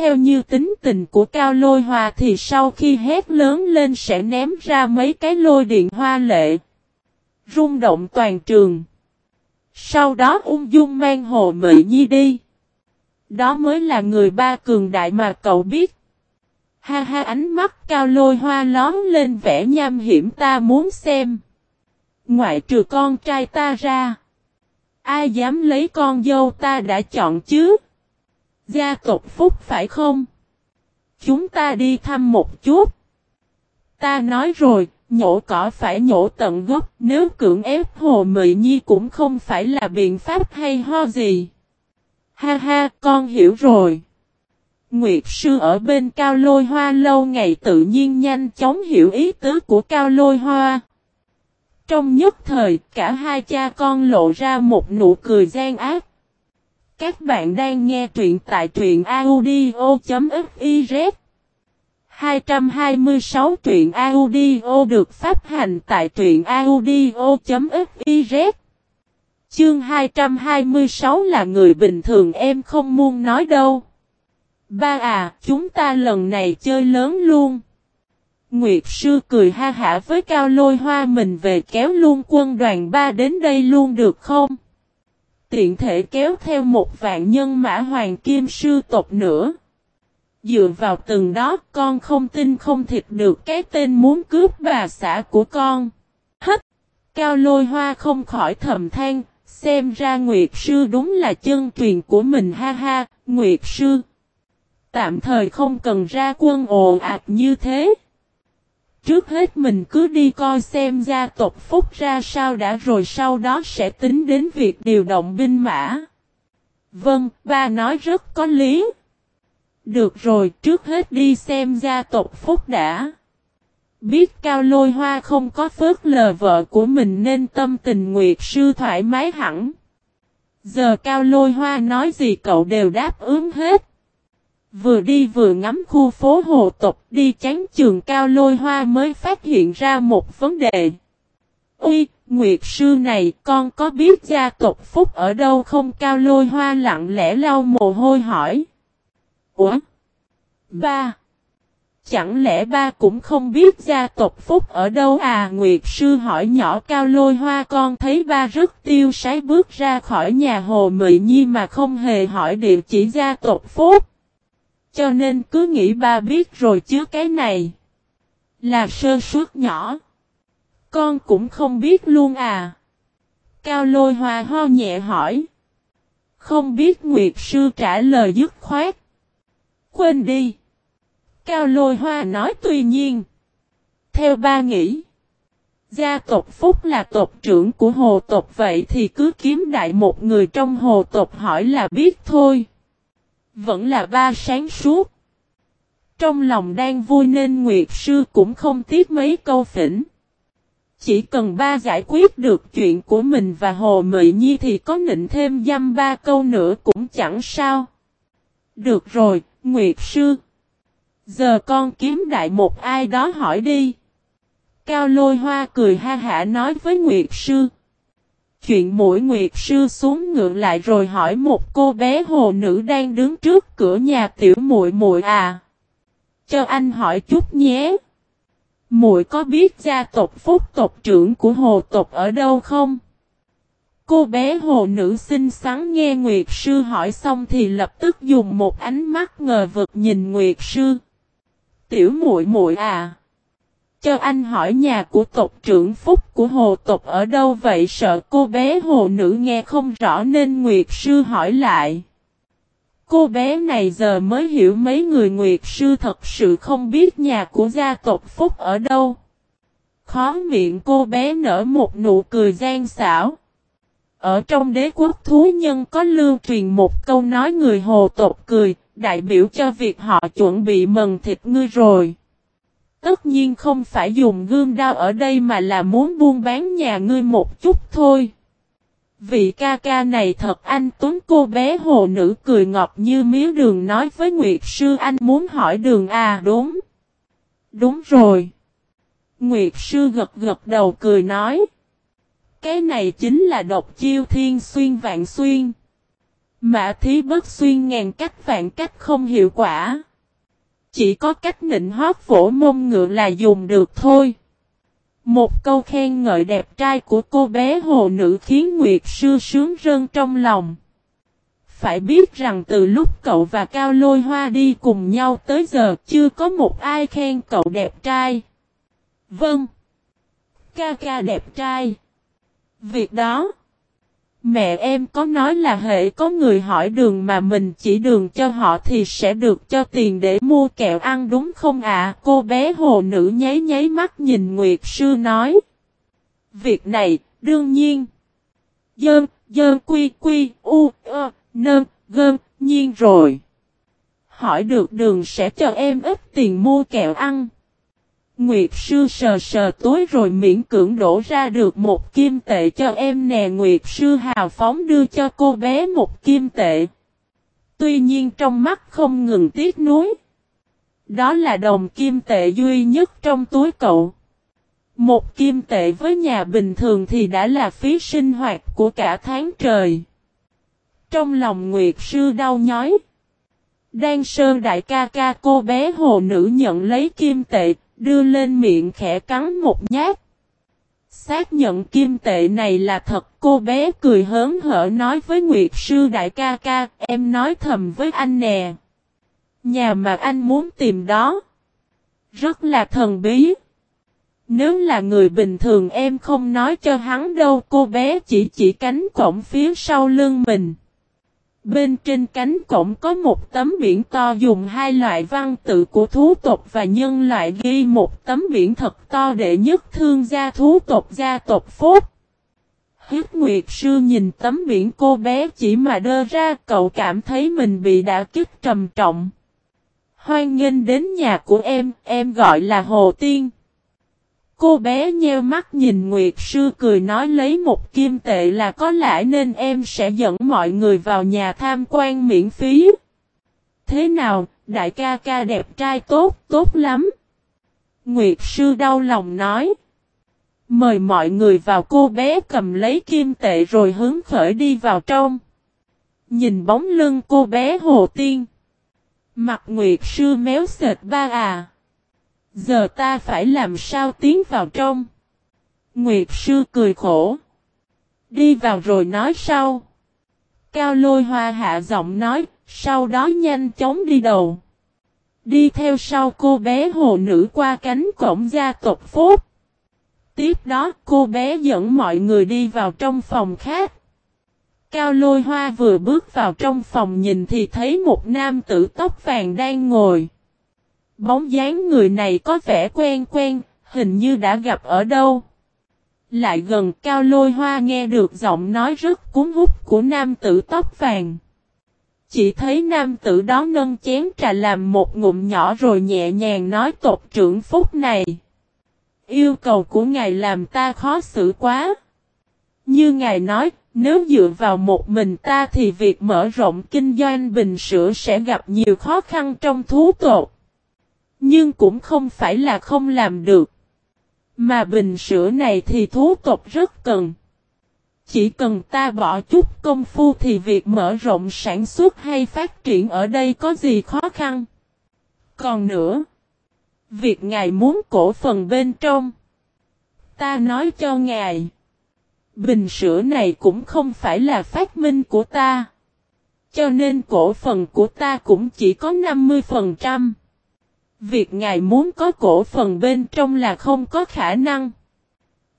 Theo như tính tình của Cao Lôi Hoa thì sau khi hét lớn lên sẽ ném ra mấy cái lôi điện hoa lệ. Rung động toàn trường. Sau đó ung dung mang hồ mị nhi đi. Đó mới là người ba cường đại mà cậu biết. Ha ha, ánh mắt cao lôi hoa lón lên vẻ nham hiểm ta muốn xem. Ngoại trừ con trai ta ra. Ai dám lấy con dâu ta đã chọn chứ? Gia tộc Phúc phải không? Chúng ta đi thăm một chút. Ta nói rồi, nhổ cỏ phải nhổ tận gốc, nếu cưỡng ép Hồ Mị Nhi cũng không phải là biện pháp hay ho gì. Ha ha, con hiểu rồi. Nguyệt sư ở bên cao lôi hoa lâu ngày tự nhiên nhanh chóng hiểu ý tứ của cao lôi hoa. Trong nhất thời, cả hai cha con lộ ra một nụ cười gian ác. Các bạn đang nghe truyện tại truyện audio.fiz 226 truyện audio được phát hành tại truyện audio.fiz Chương 226 là người bình thường em không muốn nói đâu. Ba à, chúng ta lần này chơi lớn luôn. Nguyệt sư cười ha hả với cao lôi hoa mình về kéo luôn quân đoàn ba đến đây luôn được không? Tiện thể kéo theo một vạn nhân mã hoàng kim sư tộc nữa. Dựa vào từng đó con không tin không thịt được cái tên muốn cướp bà xã của con. Hất! Cao lôi hoa không khỏi thầm than, xem ra Nguyệt sư đúng là chân truyền của mình ha ha, Nguyệt sư. Tạm thời không cần ra quân ồ ạt như thế. Trước hết mình cứ đi coi xem gia tộc Phúc ra sao đã rồi sau đó sẽ tính đến việc điều động binh mã. Vâng, ba nói rất có lý. Được rồi, trước hết đi xem gia tộc Phúc đã. Biết Cao Lôi Hoa không có phớt lờ vợ của mình nên tâm tình Nguyệt Sư thoải mái hẳn. Giờ Cao Lôi Hoa nói gì cậu đều đáp ứng hết. Vừa đi vừa ngắm khu phố hồ tộc đi chán trường Cao Lôi Hoa mới phát hiện ra một vấn đề. Ui, Nguyệt Sư này con có biết gia tộc Phúc ở đâu không Cao Lôi Hoa lặng lẽ lau mồ hôi hỏi. Ủa? Ba. Chẳng lẽ ba cũng không biết gia tộc Phúc ở đâu à? Nguyệt sư hỏi nhỏ cao lôi hoa con thấy ba rất tiêu sái bước ra khỏi nhà hồ mị nhi mà không hề hỏi địa chỉ gia tộc Phúc. Cho nên cứ nghĩ ba biết rồi chứ cái này. Là sơ suất nhỏ. Con cũng không biết luôn à. Cao lôi hoa ho nhẹ hỏi. Không biết Nguyệt sư trả lời dứt khoát. Quên đi. Cao lôi hoa nói tuy nhiên. Theo ba nghĩ. Gia tộc Phúc là tộc trưởng của hồ tộc, vậy thì cứ kiếm đại một người trong hồ tộc hỏi là biết thôi. Vẫn là ba sáng suốt. Trong lòng đang vui nên Nguyệt Sư cũng không tiếc mấy câu phỉnh. Chỉ cần ba giải quyết được chuyện của mình và Hồ Mị Nhi thì có nịnh thêm dăm ba câu nữa cũng chẳng sao. Được rồi, Nguyệt Sư. Giờ con kiếm đại một ai đó hỏi đi. Cao lôi hoa cười ha hả nói với Nguyệt Sư. Chuyện mũi Nguyệt Sư xuống ngựa lại rồi hỏi một cô bé hồ nữ đang đứng trước cửa nhà tiểu muội muội à. Cho anh hỏi chút nhé. Muội có biết gia tộc phúc tộc trưởng của hồ tộc ở đâu không? Cô bé hồ nữ xinh xắn nghe Nguyệt Sư hỏi xong thì lập tức dùng một ánh mắt ngờ vực nhìn Nguyệt Sư. Tiểu muội muội à. Cho anh hỏi nhà của tộc trưởng Phúc của hồ tộc ở đâu vậy sợ cô bé hồ nữ nghe không rõ nên Nguyệt Sư hỏi lại. Cô bé này giờ mới hiểu mấy người Nguyệt Sư thật sự không biết nhà của gia tộc Phúc ở đâu. Khó miệng cô bé nở một nụ cười gian xảo. Ở trong đế quốc thú nhân có lưu truyền một câu nói người hồ tộc cười, đại biểu cho việc họ chuẩn bị mần thịt ngươi rồi. Tất nhiên không phải dùng gươm đao ở đây mà là muốn buôn bán nhà ngươi một chút thôi. Vị ca ca này thật anh tuấn, cô bé hồ nữ cười ngọt như mía đường nói với Nguyệt Sư anh muốn hỏi đường à đúng. Đúng rồi. Nguyệt Sư gật gật đầu cười nói. Cái này chính là độc chiêu thiên xuyên vạn xuyên. Mã thí bất xuyên ngàn cách vạn cách không hiệu quả. Chỉ có cách nịnh hót vỗ mông ngựa là dùng được thôi. Một câu khen ngợi đẹp trai của cô bé hồ nữ khiến Nguyệt Sư sướng rơn trong lòng. Phải biết rằng từ lúc cậu và Cao Lôi Hoa đi cùng nhau tới giờ, chưa có một ai khen cậu đẹp trai. Vâng. Ca ca đẹp trai. Việc đó. Mẹ em có nói là hệ có người hỏi đường mà mình chỉ đường cho họ thì sẽ được cho tiền để mua kẹo ăn đúng không ạ? Cô bé hồ nữ nháy nháy mắt nhìn Nguyệt Sư nói. Việc này, đương nhiên. Dơn, dơn quy quy, u, ơ, nơn, gơn, nhiên rồi. Hỏi được đường sẽ cho em ít tiền mua kẹo ăn. Nguyệt sư sờ sờ tối rồi miễn cưỡng đổ ra được một kim tệ cho em nè Nguyệt sư hào phóng đưa cho cô bé một kim tệ. Tuy nhiên trong mắt không ngừng tiếc nuối. Đó là đồng kim tệ duy nhất trong túi cậu. Một kim tệ với nhà bình thường thì đã là phí sinh hoạt của cả tháng trời. Trong lòng Nguyệt sư đau nhói. Đan sơ đại ca ca cô bé hồ nữ nhận lấy kim tệ, đưa lên miệng khẽ cắn một nhát. Xác nhận kim tệ này là thật cô bé cười hớn hở nói với Nguyệt sư đại ca ca, em nói thầm với anh nè. Nhà mà anh muốn tìm đó. Rất là thần bí. Nếu là người bình thường em không nói cho hắn đâu cô bé chỉ chỉ cánh cổng phía sau lưng mình. Bên trên cánh cổng có một tấm biển to dùng hai loại văn tự của thú tộc và nhân loại ghi một tấm biển thật to để nhất thương gia thú tộc gia tộc phốt. Hiếp Nguyệt Sư nhìn tấm biển cô bé chỉ mà đơ ra cậu cảm thấy mình bị đả kích trầm trọng. Hoan nghênh đến nhà của em, em gọi là Hồ Tiên. Cô bé nheo mắt nhìn Nguyệt Sư cười nói lấy một kim tệ là có lãi nên em sẽ dẫn mọi người vào nhà tham quan miễn phí. Thế nào, đại ca ca đẹp trai tốt, tốt lắm. Nguyệt Sư đau lòng nói. Mời mọi người vào cô bé cầm lấy kim tệ rồi hướng khởi đi vào trong. Nhìn bóng lưng cô bé Hồ Tiên. Mặt Nguyệt Sư méo sệt ba à. Giờ ta phải làm sao tiến vào trong? Nguyệt sư cười khổ. Đi vào rồi nói sau. Cao lôi hoa hạ giọng nói, sau đó nhanh chóng đi đầu. Đi theo sau cô bé hồ nữ qua cánh cổng gia tộc phốt. Tiếp đó cô bé dẫn mọi người đi vào trong phòng khác. Cao lôi hoa vừa bước vào trong phòng nhìn thì thấy một nam tử tóc vàng đang ngồi. Bóng dáng người này có vẻ quen quen, hình như đã gặp ở đâu. Lại gần cao lôi hoa nghe được giọng nói rất cuốn hút của nam tử tóc vàng. Chỉ thấy nam tử đó nâng chén trà làm một ngụm nhỏ rồi nhẹ nhàng nói tộc trưởng phúc này. Yêu cầu của ngài làm ta khó xử quá. Như ngài nói, nếu dựa vào một mình ta thì việc mở rộng kinh doanh bình sữa sẽ gặp nhiều khó khăn trong thú tột. Nhưng cũng không phải là không làm được. Mà bình sữa này thì thú tộc rất cần. Chỉ cần ta bỏ chút công phu thì việc mở rộng sản xuất hay phát triển ở đây có gì khó khăn. Còn nữa, việc ngài muốn cổ phần bên trong. Ta nói cho ngài, bình sữa này cũng không phải là phát minh của ta. Cho nên cổ phần của ta cũng chỉ có 50%. Việc ngài muốn có cổ phần bên trong là không có khả năng.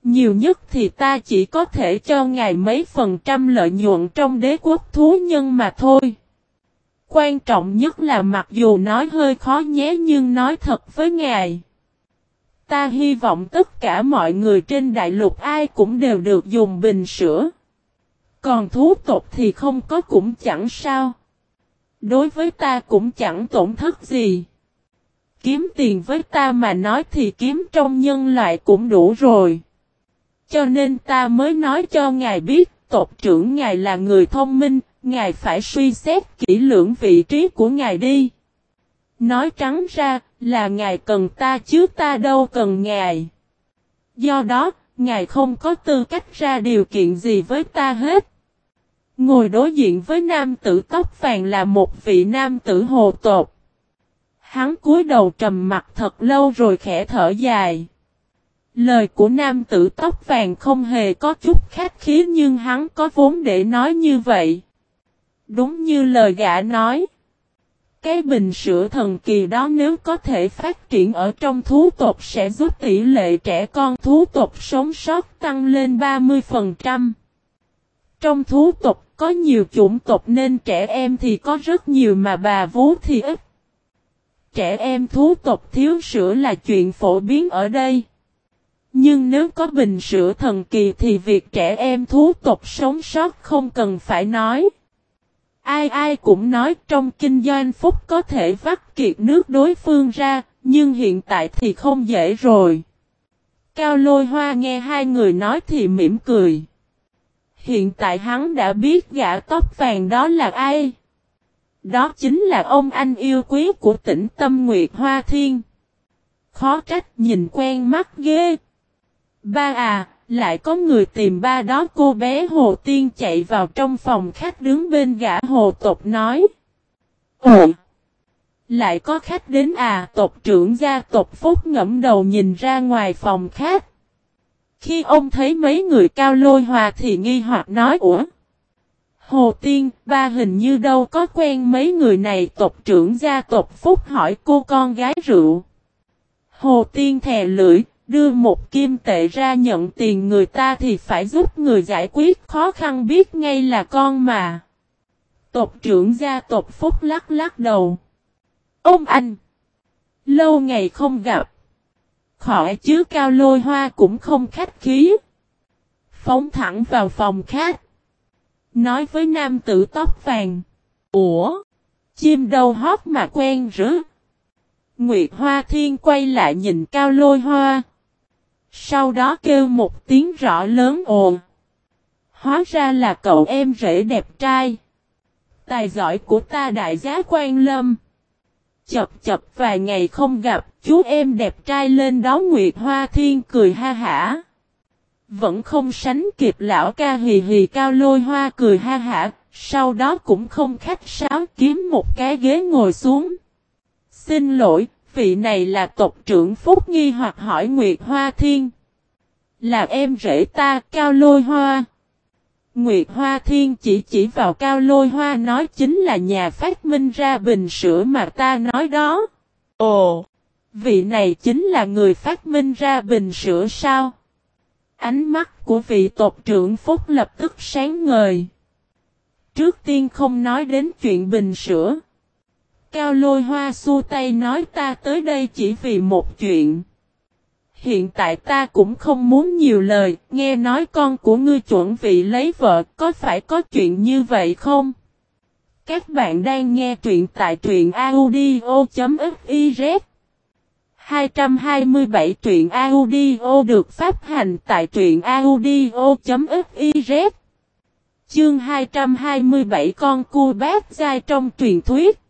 Nhiều nhất thì ta chỉ có thể cho ngài mấy phần trăm lợi nhuận trong đế quốc thú nhân mà thôi. Quan trọng nhất là mặc dù nói hơi khó nhé nhưng nói thật với ngài. Ta hy vọng tất cả mọi người trên đại lục ai cũng đều được dùng bình sữa. Còn thú tộc thì không có cũng chẳng sao. Đối với ta cũng chẳng tổn thất gì. Kiếm tiền với ta mà nói thì kiếm trong nhân loại cũng đủ rồi. Cho nên ta mới nói cho ngài biết, tộc trưởng ngài là người thông minh, ngài phải suy xét kỹ lưỡng vị trí của ngài đi. Nói trắng ra, là ngài cần ta chứ ta đâu cần ngài. Do đó, ngài không có tư cách ra điều kiện gì với ta hết. Ngồi đối diện với nam tử tóc vàng là một vị nam tử hồ tộc. Hắn cúi đầu trầm mặt thật lâu rồi khẽ thở dài. Lời của nam tử tóc vàng không hề có chút khách khí nhưng hắn có vốn để nói như vậy. Đúng như lời gã nói. Cái bình sữa thần kỳ đó nếu có thể phát triển ở trong thú tộc sẽ giúp tỷ lệ trẻ con thú tộc sống sót tăng lên 30%. Trong thú tộc có nhiều chủng tộc nên trẻ em thì có rất nhiều mà bà vú thì ít trẻ em thú tộc thiếu sữa là chuyện phổ biến ở đây. Nhưng nếu có bình sữa thần kỳ thì việc trẻ em thú tộc sống sót không cần phải nói. Ai ai cũng nói trong kinh doanh phúc có thể vắt kiệt nước đối phương ra, nhưng hiện tại thì không dễ rồi. Cao lôi hoa nghe hai người nói thì mỉm cười. Hiện tại hắn đã biết gã tóc vàng đó là ai. Đó chính là ông anh yêu quý của tỉnh Tâm Nguyệt Hoa Thiên. Khó trách nhìn quen mắt ghê. Ba à, lại có người tìm ba đó cô bé Hồ Tiên chạy vào trong phòng khách đứng bên gã hồ tộc nói. Ồ! Lại có khách đến à, tộc trưởng gia tộc Phúc ngẫm đầu nhìn ra ngoài phòng khách. Khi ông thấy mấy người cao lôi hòa thì nghi hoặc nói ủa. Hồ Tiên, ba hình như đâu có quen mấy người này tộc trưởng gia tộc Phúc hỏi cô con gái rượu. Hồ Tiên thè lưỡi, đưa một kim tệ ra nhận tiền người ta thì phải giúp người giải quyết khó khăn biết ngay là con mà. Tộc trưởng gia tộc Phúc lắc lắc đầu. Ông anh! Lâu ngày không gặp. Khỏi chứ cao lôi hoa cũng không khách khí. Phóng thẳng vào phòng khách. Nói với nam tử tóc vàng. Ủa? Chim đâu hót mà quen rứa. Nguyệt Hoa Thiên quay lại nhìn cao lôi hoa. Sau đó kêu một tiếng rõ lớn ồn. Hóa ra là cậu em rể đẹp trai. Tài giỏi của ta đại giá quan lâm. Chập chập vài ngày không gặp, chú em đẹp trai lên đó Nguyệt Hoa Thiên cười ha hả. Vẫn không sánh kịp lão ca hì hì cao lôi hoa cười ha hả, sau đó cũng không khách sáo kiếm một cái ghế ngồi xuống. Xin lỗi, vị này là tộc trưởng Phúc Nghi hoặc hỏi Nguyệt Hoa Thiên. Là em rể ta, Cao Lôi Hoa. Nguyệt Hoa Thiên chỉ chỉ vào Cao Lôi Hoa nói chính là nhà phát minh ra bình sữa mà ta nói đó. Ồ, vị này chính là người phát minh ra bình sữa sao? Ánh mắt của vị tộc trưởng Phúc lập tức sáng ngời. Trước tiên không nói đến chuyện bình sữa. Cao lôi hoa xua tay nói ta tới đây chỉ vì một chuyện. Hiện tại ta cũng không muốn nhiều lời, nghe nói con của ngươi chuẩn vị lấy vợ, có phải có chuyện như vậy không? Các bạn đang nghe truyện tại truyện audio.fif 227 truyện audio được phát hành tại truyện audio.fiz Chương 227 con cua bát dai trong truyền thuyết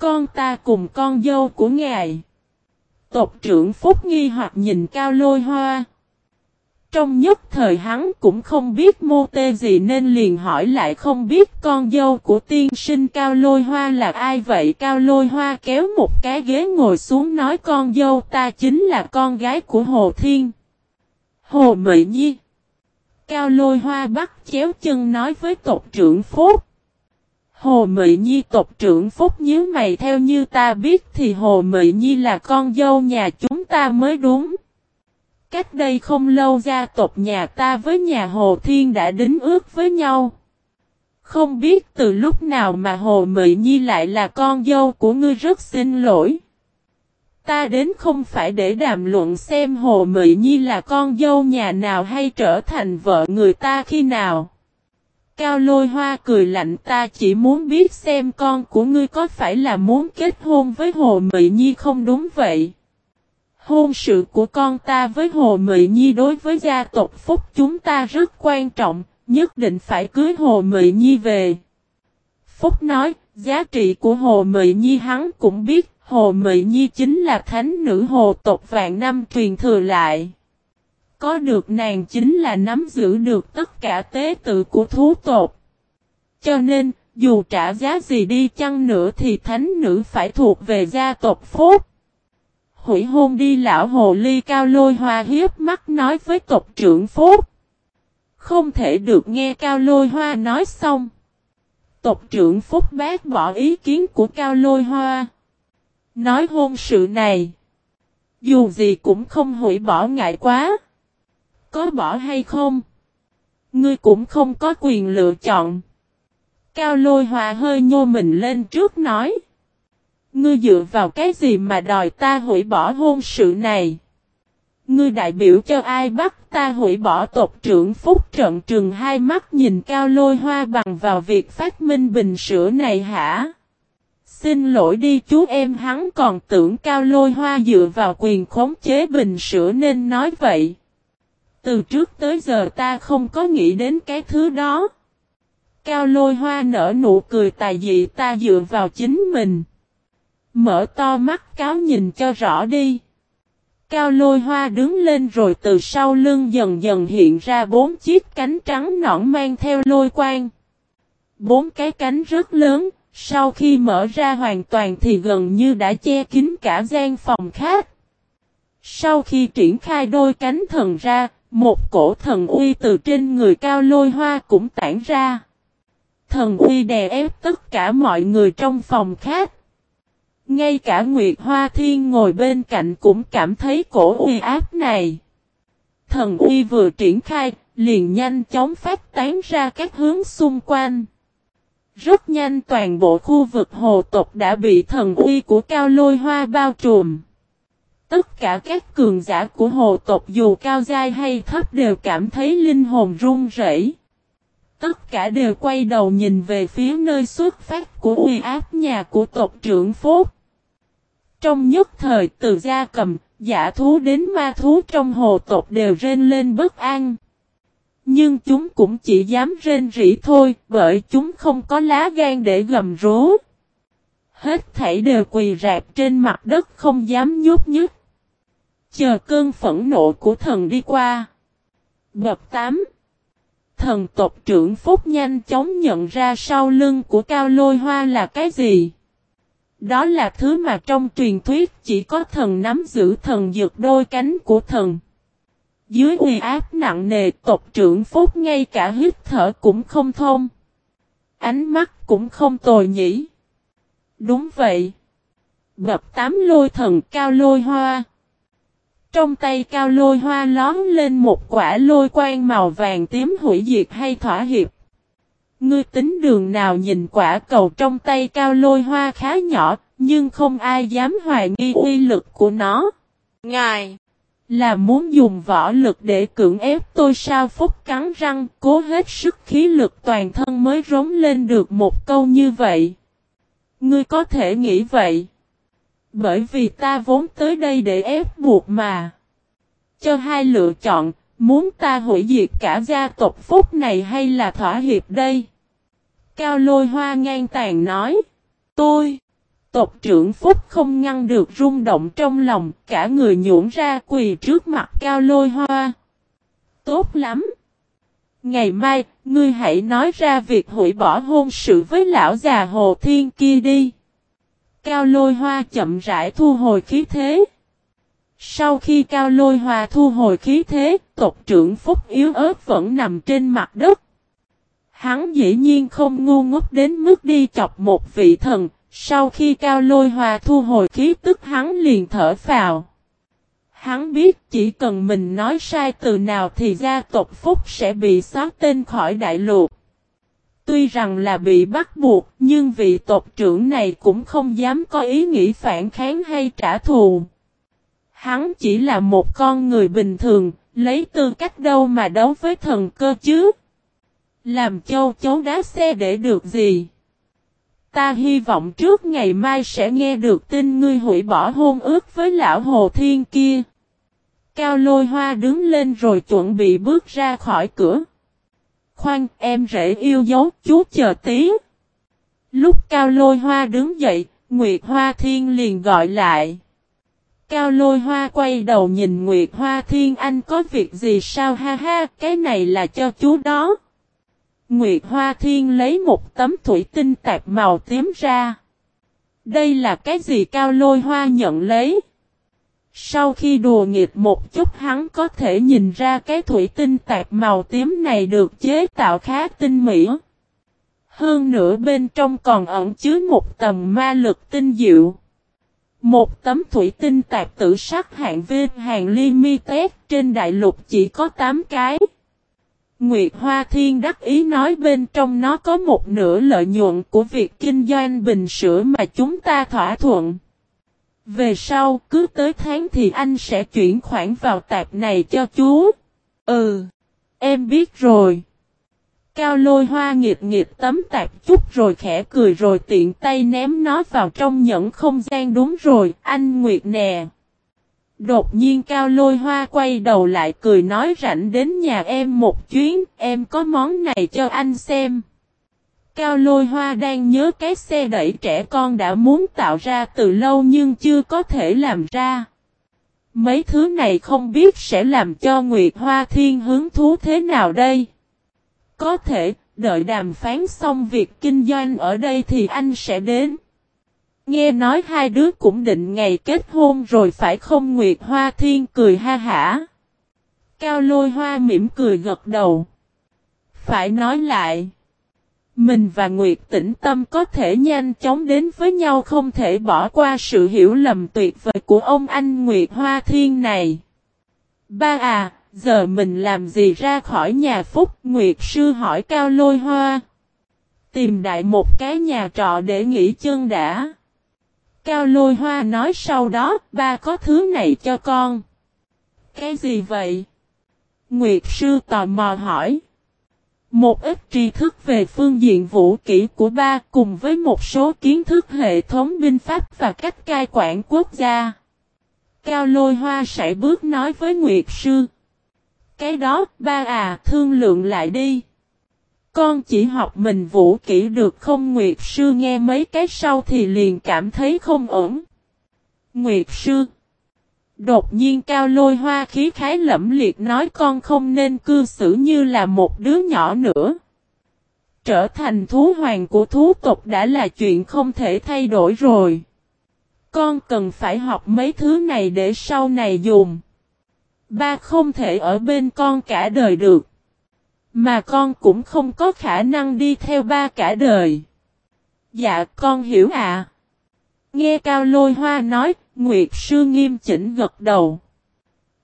con ta cùng con dâu của ngài. Tộc trưởng Phúc nghi hoặc nhìn cao lôi hoa. Trong nhất thời hắn cũng không biết mô tê gì nên liền hỏi lại không biết con dâu của tiên sinh cao lôi hoa là ai vậy. Cao lôi hoa kéo một cái ghế ngồi xuống nói con dâu ta chính là con gái của Hồ Thiên. Hồ mỹ Nhi. Cao lôi hoa bắt chéo chân nói với tộc trưởng Phúc. Hồ mỹ Nhi, tộc trưởng Phúc nhíu mày theo như ta biết thì Hồ mỹ Nhi là con dâu nhà chúng ta mới đúng. Cách đây không lâu gia tộc nhà ta với nhà Hồ Thiên đã đính ước với nhau. Không biết từ lúc nào mà Hồ Mị Nhi lại là con dâu của ngươi rất xin lỗi. Ta đến không phải để đàm luận xem Hồ Mị Nhi là con dâu nhà nào hay trở thành vợ người ta khi nào. Cao lôi hoa cười lạnh, ta chỉ muốn biết xem con của ngươi có phải là muốn kết hôn với Hồ Mị Nhi không đúng vậy. Hôn sự của con ta với Hồ Mị Nhi đối với gia tộc Phúc chúng ta rất quan trọng, nhất định phải cưới Hồ Mị Nhi về. Phúc nói, giá trị của Hồ Mị Nhi hắn cũng biết, Hồ Mị Nhi chính là thánh nữ hồ tộc vạn năm truyền thừa lại. Có được nàng chính là nắm giữ được tất cả tế tự của thú tộc. Cho nên, dù trả giá gì đi chăng nữa thì thánh nữ phải thuộc về gia tộc Phúc. Hủy hôn đi lão hồ ly cao lôi hoa hiếp mắt nói với tộc trưởng Phúc. Không thể được nghe cao lôi hoa nói xong. Tộc trưởng Phúc bác bỏ ý kiến của cao lôi hoa. Nói hôn sự này. Dù gì cũng không hủy bỏ ngại quá. Có bỏ hay không? Ngươi cũng không có quyền lựa chọn. Cao lôi hòa hơi nhô mình lên trước nói. Ngươi dựa vào cái gì mà đòi ta hủy bỏ hôn sự này? Ngươi đại biểu cho ai bắt ta hủy bỏ tộc trưởng phúc trận trừng hai mắt nhìn cao lôi hoa bằng vào việc phát minh bình sữa này hả? Xin lỗi đi chú em, hắn còn tưởng cao lôi hoa dựa vào quyền khống chế bình sữa nên nói vậy. Từ trước tới giờ ta không có nghĩ đến cái thứ đó. Cao lôi hoa nở nụ cười tài dị ta dựa vào chính mình. Mở to mắt cáo nhìn cho rõ đi. Cao lôi hoa đứng lên rồi từ sau lưng dần dần hiện ra bốn chiếc cánh trắng nõn mang theo lôi quang. Bốn cái cánh rất lớn, sau khi mở ra hoàn toàn thì gần như đã che kín cả gian phòng khác. Sau khi triển khai đôi cánh thần ra, một cổ thần uy từ trên người cao lôi hoa cũng tản ra. Thần uy đè ép tất cả mọi người trong phòng khác. Ngay cả Nguyệt Hoa Thiên ngồi bên cạnh cũng cảm thấy cổ uy áp này. Thần uy vừa triển khai, liền nhanh chóng phát tán ra các hướng xung quanh. Rất nhanh toàn bộ khu vực hồ tộc đã bị thần uy của cao lôi hoa bao trùm. Tất cả các cường giả của hồ tộc dù cao dai hay thấp đều cảm thấy linh hồn run rẩy. Tất cả đều quay đầu nhìn về phía nơi xuất phát của uy áp nhà của tộc trưởng Phốt. Trong nhất thời từ gia cầm, giả thú đến ma thú trong hồ tộc đều rên lên bất an. Nhưng chúng cũng chỉ dám rên rỉ thôi, bởi chúng không có lá gan để gầm rú. Hết thảy đều quỳ rạp trên mặt đất không dám nhúc nhích. Chờ cơn phẫn nộ của thần đi qua. Bập 8 Thần tộc trưởng Phúc nhanh chóng nhận ra sau lưng của cao lôi hoa là cái gì. Đó là thứ mà trong truyền thuyết chỉ có thần nắm giữ thần dược đôi cánh của thần. Dưới uy áp nặng nề, tộc trưởng Phúc ngay cả hít thở cũng không thông. Ánh mắt cũng không tồi nhỉ. Đúng vậy. Bập tám lôi thần cao lôi hoa. Trong tay cao lôi hoa lón lên một quả lôi quang màu vàng tím hủy diệt hay thỏa hiệp. Ngươi tính đường nào nhìn quả cầu trong tay cao lôi hoa khá nhỏ, nhưng không ai dám hoài nghi uy lực của nó. Ngài! Là muốn dùng võ lực để cưỡng ép tôi sao phúc cắn răng, cố hết sức khí lực toàn thân mới rống lên được một câu như vậy. Ngươi có thể nghĩ vậy. Bởi vì ta vốn tới đây để ép buộc mà. Cho hai lựa chọn, muốn ta hủy diệt cả gia tộc phúc này hay là thỏa hiệp đây? Cao lôi hoa ngang tàn nói. Tôi. Tộc trưởng Phúc không ngăn được rung động trong lòng, cả người nhũn ra quỳ trước mặt cao lôi hoa. Tốt lắm. Ngày mai, ngươi hãy nói ra việc hủy bỏ hôn sự với lão già Hồ Thiên kia đi. Cao lôi hoa chậm rãi thu hồi khí thế. Sau khi cao lôi hòa thu hồi khí thế, tộc trưởng Phúc yếu ớt vẫn nằm trên mặt đất. Hắn dĩ nhiên không ngu ngốc đến mức đi chọc một vị thần, sau khi cao lôi hòa thu hồi khí tức hắn liền thở phào. Hắn biết chỉ cần mình nói sai từ nào thì gia tộc Phúc sẽ bị xóa tên khỏi đại lục. Tuy rằng là bị bắt buộc nhưng vị tộc trưởng này cũng không dám có ý nghĩ phản kháng hay trả thù. Hắn chỉ là một con người bình thường, lấy tư cách đâu mà đấu với thần cơ chứ. Làm châu chấu đá xe để được gì? Ta hy vọng trước ngày mai sẽ nghe được tin ngươi hủy bỏ hôn ước với lão hồ thiên kia. Cao lôi hoa đứng lên rồi chuẩn bị bước ra khỏi cửa. Khoan em rể yêu dấu chú chờ tí. Lúc cao lôi hoa đứng dậy, Nguyệt Hoa Thiên liền gọi lại. Cao lôi hoa quay đầu nhìn Nguyệt Hoa Thiên anh có việc gì sao ha ha, cái này là cho chú đó. Nguyệt Hoa Thiên lấy một tấm thủy tinh tạp màu tím ra. Đây là cái gì cao lôi hoa nhận lấy? Sau khi đùa nghịch một chút hắn có thể nhìn ra cái thủy tinh tạp màu tím này được chế tạo khá tinh mỹ. Hơn nữa bên trong còn ẩn chứa một tầm ma lực tinh diệu. Một tấm thủy tinh tạp tử sắc hạng viên hàng limited trên đại lục chỉ có 8 cái. Nguyệt Hoa Thiên đắc ý nói bên trong nó có một nửa lợi nhuận của việc kinh doanh bình sữa mà chúng ta thỏa thuận. Về sau, cứ tới tháng thì anh sẽ chuyển khoản vào tạp này cho chú. Ừ, em biết rồi. Cao lôi hoa nghiệt nghiệt tấm tạc chút rồi khẽ cười rồi tiện tay ném nó vào trong nhẫn không gian đúng rồi, anh Nguyệt nè. Đột nhiên cao lôi hoa quay đầu lại cười nói rảnh đến nhà em một chuyến, em có món này cho anh xem. Cao lôi hoa đang nhớ cái xe đẩy trẻ con đã muốn tạo ra từ lâu nhưng chưa có thể làm ra. Mấy thứ này không biết sẽ làm cho Nguyệt Hoa Thiên hứng thú thế nào đây. Có thể, đợi đàm phán xong việc kinh doanh ở đây thì anh sẽ đến. Nghe nói hai đứa cũng định ngày kết hôn rồi phải không Nguyệt Hoa Thiên cười ha hả. Cao lôi hoa mỉm cười gật đầu. Phải nói lại. Mình và Nguyệt tĩnh tâm có thể nhanh chóng đến với nhau không thể bỏ qua sự hiểu lầm tuyệt vời của ông anh Nguyệt Hoa Thiên này. Ba à, giờ mình làm gì ra khỏi nhà Phúc Nguyệt Sư hỏi Cao Lôi Hoa. Tìm đại một cái nhà trọ để nghỉ chân đã. Cao Lôi Hoa nói sau đó, ba có thứ này cho con. Cái gì vậy? Nguyệt Sư tò mò hỏi. Một ít tri thức về phương diện vũ kỹ của ba cùng với một số kiến thức hệ thống binh pháp và cách cai quản quốc gia. Cao lôi hoa sải bước nói với Nguyệt Sư. Cái đó, ba à, thương lượng lại đi. Con chỉ học mình vũ kỹ được không Nguyệt Sư nghe mấy cái sau thì liền cảm thấy không ổn. Nguyệt Sư Đột nhiên cao lôi hoa khí khái lẫm liệt nói con không nên cư xử như là một đứa nhỏ nữa. Trở thành thú hoàng của thú tộc đã là chuyện không thể thay đổi rồi. Con cần phải học mấy thứ này để sau này dùng. Ba không thể ở bên con cả đời được. Mà con cũng không có khả năng đi theo ba cả đời. Dạ con hiểu ạ. À. Nghe Cao Lôi Hoa nói, Nguyệt Sư nghiêm chỉnh gật đầu.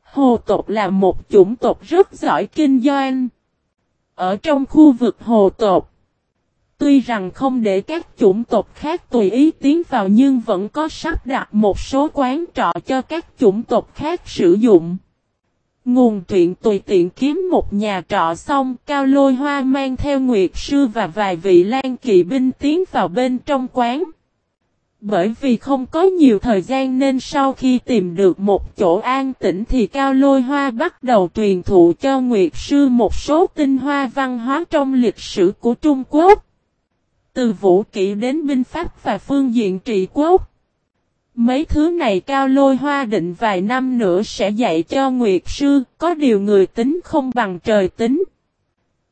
Hồ tộc là một chủng tộc rất giỏi kinh doanh. Ở trong khu vực hồ tộc, tuy rằng không để các chủng tộc khác tùy ý tiến vào nhưng vẫn có sắp đặt một số quán trọ cho các chủng tộc khác sử dụng. Nguồn truyện tùy tiện kiếm một nhà trọ xong, Cao Lôi Hoa mang theo Nguyệt Sư và vài vị lan kỵ binh tiến vào bên trong quán. Bởi vì không có nhiều thời gian nên sau khi tìm được một chỗ an tĩnh thì Cao Lôi Hoa bắt đầu truyền thụ cho Nguyệt Sư một số tinh hoa văn hóa trong lịch sử của Trung Quốc. Từ vũ kỹ đến binh pháp và phương diện trị quốc. Mấy thứ này Cao Lôi Hoa định vài năm nữa sẽ dạy cho Nguyệt Sư, có điều người tính không bằng trời tính.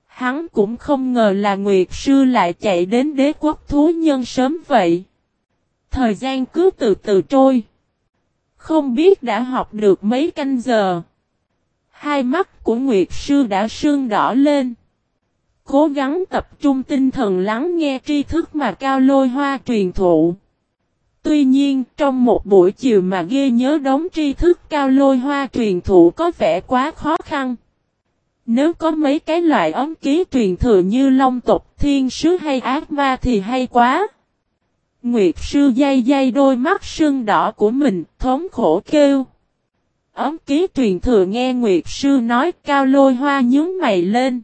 Hắn cũng không ngờ là Nguyệt Sư lại chạy đến đế quốc thú nhân sớm vậy. Thời gian cứ từ từ trôi. Không biết đã học được mấy canh giờ. Hai mắt của Nguyệt Sư đã sương đỏ lên. Cố gắng tập trung tinh thần lắng nghe tri thức mà Cao Lôi Hoa truyền thụ. Tuy nhiên, trong một buổi chiều mà ghi nhớ đống tri thức Cao Lôi Hoa truyền thụ có vẻ quá khó khăn. Nếu có mấy cái loại ống ký truyền thừa như Long tộc, Thiên Sứ hay Ác Ma thì hay quá. Nguyệt sư dây dây đôi mắt sưng đỏ của mình, thống khổ kêu. Ấm ký truyền thừa nghe Nguyệt sư nói cao lôi hoa nhướng mày lên.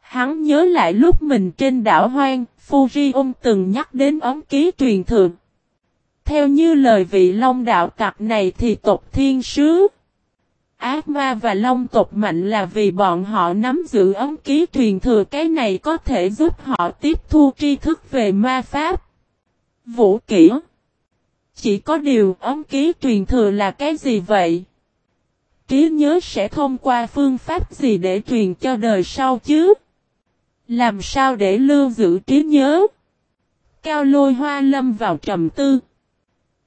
Hắn nhớ lại lúc mình trên đảo hoang, Fuji từng nhắc đến ấm ký truyền thừa. Theo như lời vị long đạo tặc này thì tộc thiên sứ. Ác ma và long tộc mạnh là vì bọn họ nắm giữ ấm ký truyền thừa cái này có thể giúp họ tiếp thu tri thức về ma pháp. Vũ kỹ. Chỉ có điều ống ký truyền thừa là cái gì vậy? Trí nhớ sẽ thông qua phương pháp gì để truyền cho đời sau chứ? Làm sao để lưu giữ trí nhớ? Cao lôi hoa lâm vào trầm tư.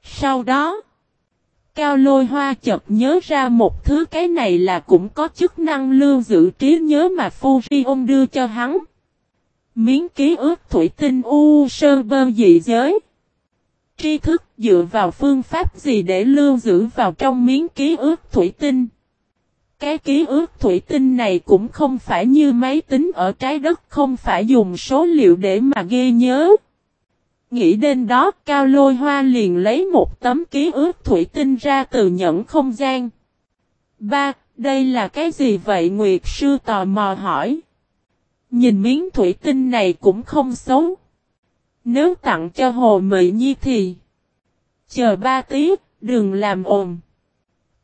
Sau đó, Cao lôi hoa chợt nhớ ra một thứ cái này là cũng có chức năng lưu giữ trí nhớ mà Furion đưa cho hắn. Miếng ký ức thủy tinh u sơ bơ dị giới. Tri thức dựa vào phương pháp gì để lưu giữ vào trong miếng ký ức thủy tinh. Cái ký ức thủy tinh này cũng không phải như máy tính ở trái đất không phải dùng số liệu để mà ghi nhớ. Nghĩ đến đó Cao Lôi Hoa liền lấy một tấm ký ức thủy tinh ra từ nhẫn không gian. Ba, đây là cái gì vậy Nguyệt Sư tò mò hỏi. Nhìn miếng thủy tinh này cũng không xấu. Nếu tặng cho Hồ Mị Nhi thì Chờ ba tí, đừng làm ồn.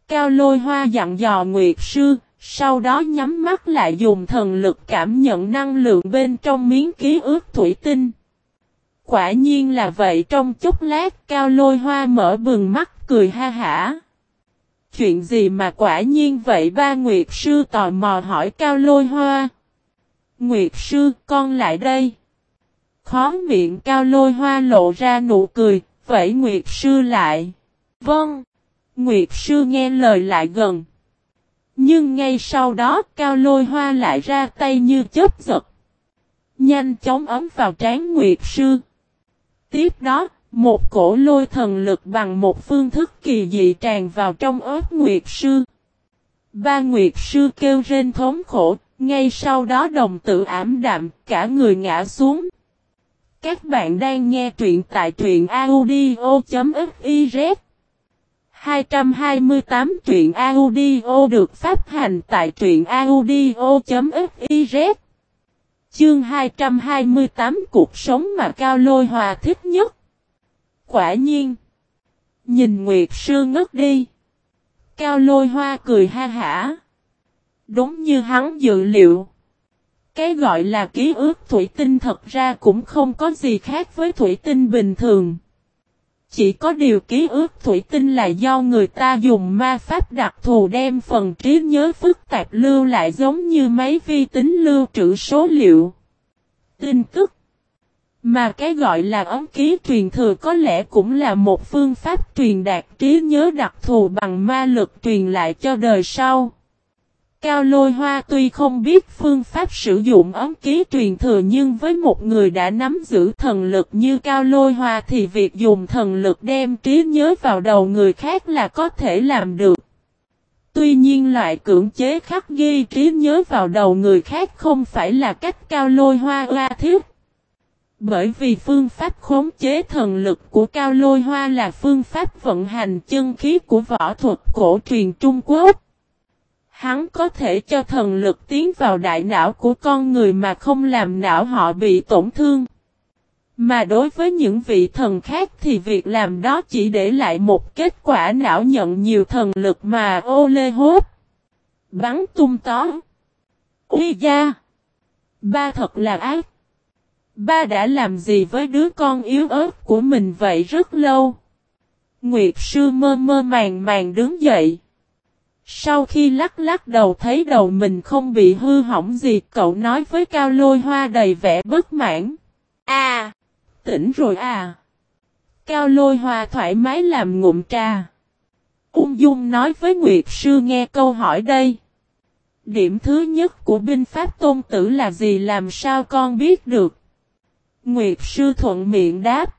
Cao lôi hoa dặn dò Nguyệt Sư, sau đó nhắm mắt lại dùng thần lực cảm nhận năng lượng bên trong miếng ký ức thủy tinh. Quả nhiên là vậy trong chốc lát cao lôi hoa mở bừng mắt cười ha hả. Chuyện gì mà quả nhiên vậy ba Nguyệt Sư tò mò hỏi cao lôi hoa. Nguyệt sư con lại đây. Khó miệng cao lôi hoa lộ ra nụ cười, vẫy Nguyệt sư lại. Vâng. Nguyệt sư nghe lời lại gần. Nhưng ngay sau đó cao lôi hoa lại ra tay như chớp giật. Nhanh chóng ấm vào trán Nguyệt sư. Tiếp đó, một cổ lôi thần lực bằng một phương thức kỳ dị tràn vào trong ớt Nguyệt sư. Ba Nguyệt sư kêu rên thống khổ, ngay sau đó đồng tử ảm đạm, cả người ngã xuống. Các bạn đang nghe truyện tại truyện audio.fiz 228 truyện audio được phát hành tại truyện audio.fiz Chương 228 cuộc sống mà Cao Lôi Hòa thích nhất. Quả nhiên, Nhìn Nguyệt Sư ngất đi. Cao Lôi Hoa cười ha hả. Đúng như hắn dự liệu, cái gọi là ký ức thủy tinh thật ra cũng không có gì khác với thủy tinh bình thường. Chỉ có điều ký ức thủy tinh là do người ta dùng ma pháp đặc thù đem phần trí nhớ phức tạp lưu lại giống như máy vi tính lưu trữ số liệu. Tin tức Mà cái gọi là ống ký truyền thừa có lẽ cũng là một phương pháp truyền đạt trí nhớ đặc thù bằng ma lực truyền lại cho đời sau. Cao lôi hoa tuy không biết phương pháp sử dụng ấm ký truyền thừa nhưng với một người đã nắm giữ thần lực như cao lôi hoa thì việc dùng thần lực đem trí nhớ vào đầu người khác là có thể làm được. Tuy nhiên loại cưỡng chế khắc ghi trí nhớ vào đầu người khác không phải là cách cao lôi hoa la thiết. Bởi vì phương pháp khống chế thần lực của cao lôi hoa là phương pháp vận hành chân khí của võ thuật cổ truyền Trung Quốc. Hắn có thể cho thần lực tiến vào đại não của con người mà không làm não họ bị tổn thương. Mà đối với những vị thần khác thì việc làm đó chỉ để lại một kết quả não nhận nhiều thần lực mà ô lê hốt. Bắn tung tó. Uy da! Ba thật là ác. Ba đã làm gì với đứa con yếu ớt của mình vậy rất lâu. Nguyệt sư mơ mơ màng màng đứng dậy. Sau khi lắc lắc đầu thấy đầu mình không bị hư hỏng gì, cậu nói với Cao Lôi Hoa đầy vẻ bất mãn. À, tỉnh rồi à. Cao Lôi Hoa thoải mái làm ngụm trà. Ung Dung nói với Nguyệt Sư nghe câu hỏi đây. Điểm thứ nhất của binh pháp tôn tử là gì làm sao con biết được? Nguyệt Sư thuận miệng đáp.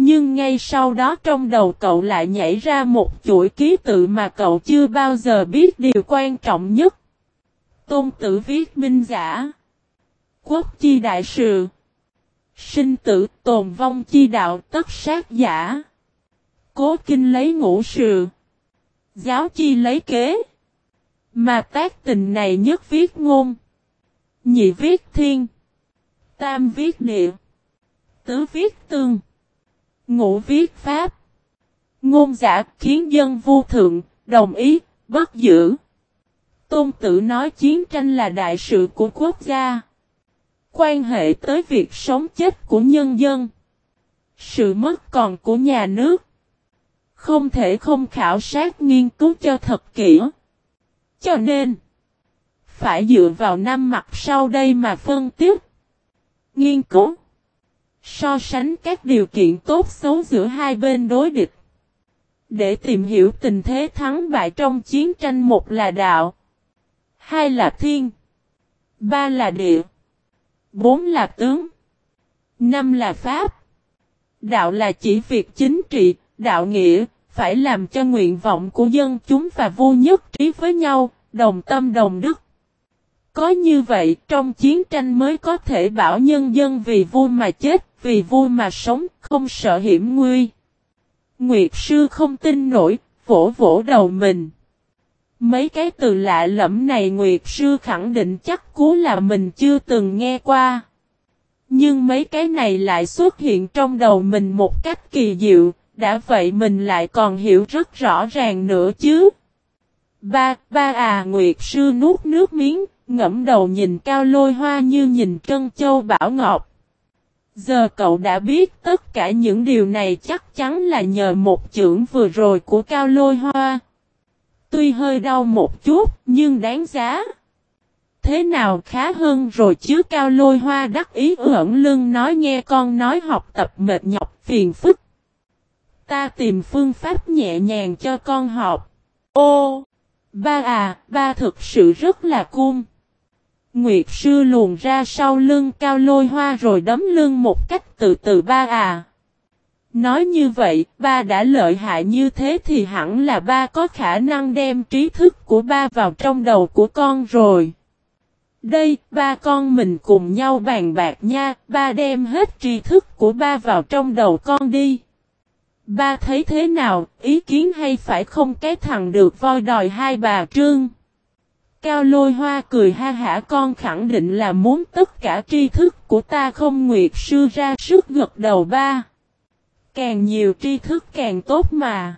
Nhưng ngay sau đó trong đầu cậu lại nhảy ra một chuỗi ký tự mà cậu chưa bao giờ biết điều quan trọng nhất. Tôn tử viết minh giả. Quốc chi đại sự. Sinh tử, tồn vong chi đạo, tất sát giả. Cố kinh lấy ngũ sự. Giáo chi lấy kế. Mà tác tình này nhất viết ngôn. Nhị viết thiên. Tam viết địa. Tứ viết tương. Ngũ viết pháp. Ngôn giả khiến dân vô thượng, đồng ý, bất giữ. Tôn tử nói chiến tranh là đại sự của quốc gia. Quan hệ tới việc sống chết của nhân dân. Sự mất còn của nhà nước. Không thể không khảo sát nghiên cứu cho thật kỹ. Cho nên, phải dựa vào năm mặt sau đây mà phân tích. Nghiên cứu. So sánh các điều kiện tốt xấu giữa hai bên đối địch. Để tìm hiểu tình thế thắng bại trong chiến tranh một là đạo. Hai là thiên. Ba là địa. Bốn là tướng. Năm là pháp. Đạo là chỉ việc chính trị, đạo nghĩa, phải làm cho nguyện vọng của dân chúng và vô nhất trí với nhau, đồng tâm đồng đức. Có như vậy, trong chiến tranh mới có thể bảo nhân dân vì vui mà chết, vì vui mà sống, không sợ hiểm nguy. Nguyệt sư không tin nổi, vỗ vỗ đầu mình. Mấy cái từ lạ lẫm này Nguyệt sư khẳng định chắc cú là mình chưa từng nghe qua. Nhưng mấy cái này lại xuất hiện trong đầu mình một cách kỳ diệu, đã vậy mình lại còn hiểu rất rõ ràng nữa chứ. Ba, ba à Nguyệt sư nuốt nước miếng, ngẫm đầu nhìn cao lôi hoa như nhìn trân châu bảo ngọc. Giờ cậu đã biết tất cả những điều này chắc chắn là nhờ một chưởng vừa rồi của cao lôi hoa. Tuy hơi đau một chút nhưng đáng giá. Thế nào khá hơn rồi chứ cao lôi hoa đắc ý ẩn lưng nói nghe con nói học tập mệt nhọc phiền phức. Ta tìm phương pháp nhẹ nhàng cho con học. Ô! Ba à, ba thực sự rất là cung. Nguyệt sư luồn ra sau lưng cao lôi hoa rồi đấm lưng một cách từ từ ba à. Nói như vậy, ba đã lợi hại như thế thì hẳn là ba có khả năng đem trí thức của ba vào trong đầu của con rồi. Đây, ba con mình cùng nhau bàn bạc nha, ba đem hết tri thức của ba vào trong đầu con đi. Ba thấy thế nào, ý kiến hay phải không cái thằng được voi đòi hai bà trương. Cao lôi hoa cười ha hả, con khẳng định là muốn tất cả tri thức của ta không, nguyệt sư ra sức gật đầu ba. Càng nhiều tri thức càng tốt mà.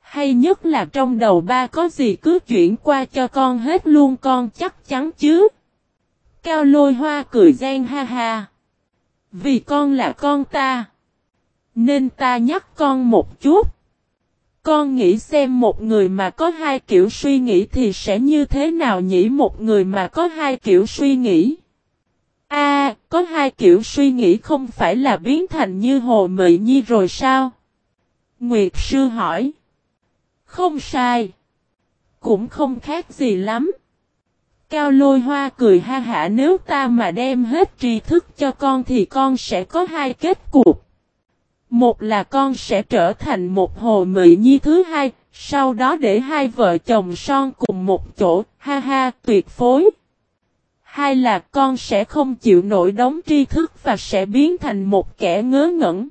Hay nhất là trong đầu ba có gì cứ chuyển qua cho con hết luôn, con chắc chắn chứ. Cao lôi hoa cười gian ha ha. Vì con là con ta. Nên ta nhắc con một chút. Con nghĩ xem một người mà có hai kiểu suy nghĩ thì sẽ như thế nào nhỉ một người mà có hai kiểu suy nghĩ. A, có hai kiểu suy nghĩ không phải là biến thành như Hồ Mị Nhi rồi sao? Nguyệt Sư hỏi. Không sai. Cũng không khác gì lắm. Cao lôi hoa cười ha hả nếu ta mà đem hết tri thức cho con thì con sẽ có hai kết cục. Một là con sẽ trở thành một hồ mị nhi thứ hai, sau đó để hai vợ chồng son cùng một chỗ, ha ha, tuyệt phối. Hai là con sẽ không chịu nổi đống tri thức và sẽ biến thành một kẻ ngớ ngẩn.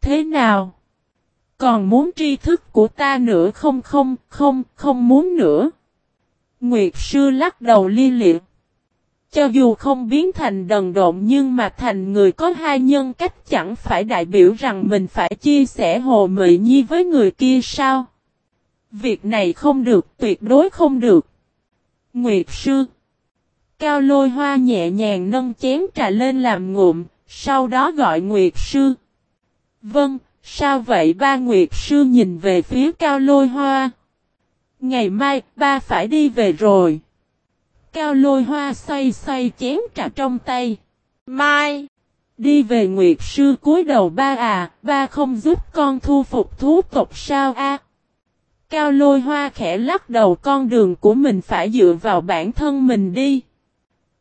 Thế nào? Còn muốn tri thức của ta nữa không không, không, không muốn nữa. Nguyệt sư lắc đầu li liệt. Cho dù không biến thành đần độn nhưng mà thành người có hai nhân cách chẳng phải đại biểu rằng mình phải chia sẻ hồ mị nhi với người kia sao? Việc này không được, tuyệt đối không được. Nguyệt sư Cao lôi hoa nhẹ nhàng nâng chén trà lên làm ngụm, sau đó gọi Nguyệt sư. Vâng, sao vậy ba Nguyệt sư nhìn về phía cao lôi hoa. Ngày mai, ba phải đi về rồi. Cao lôi hoa xoay xoay chén trà trong tay. Mai, đi về Nguyệt sư cúi đầu ba à, ba không giúp con thu phục thú tộc sao a? Cao lôi hoa khẽ lắc đầu con đường của mình phải dựa vào bản thân mình đi.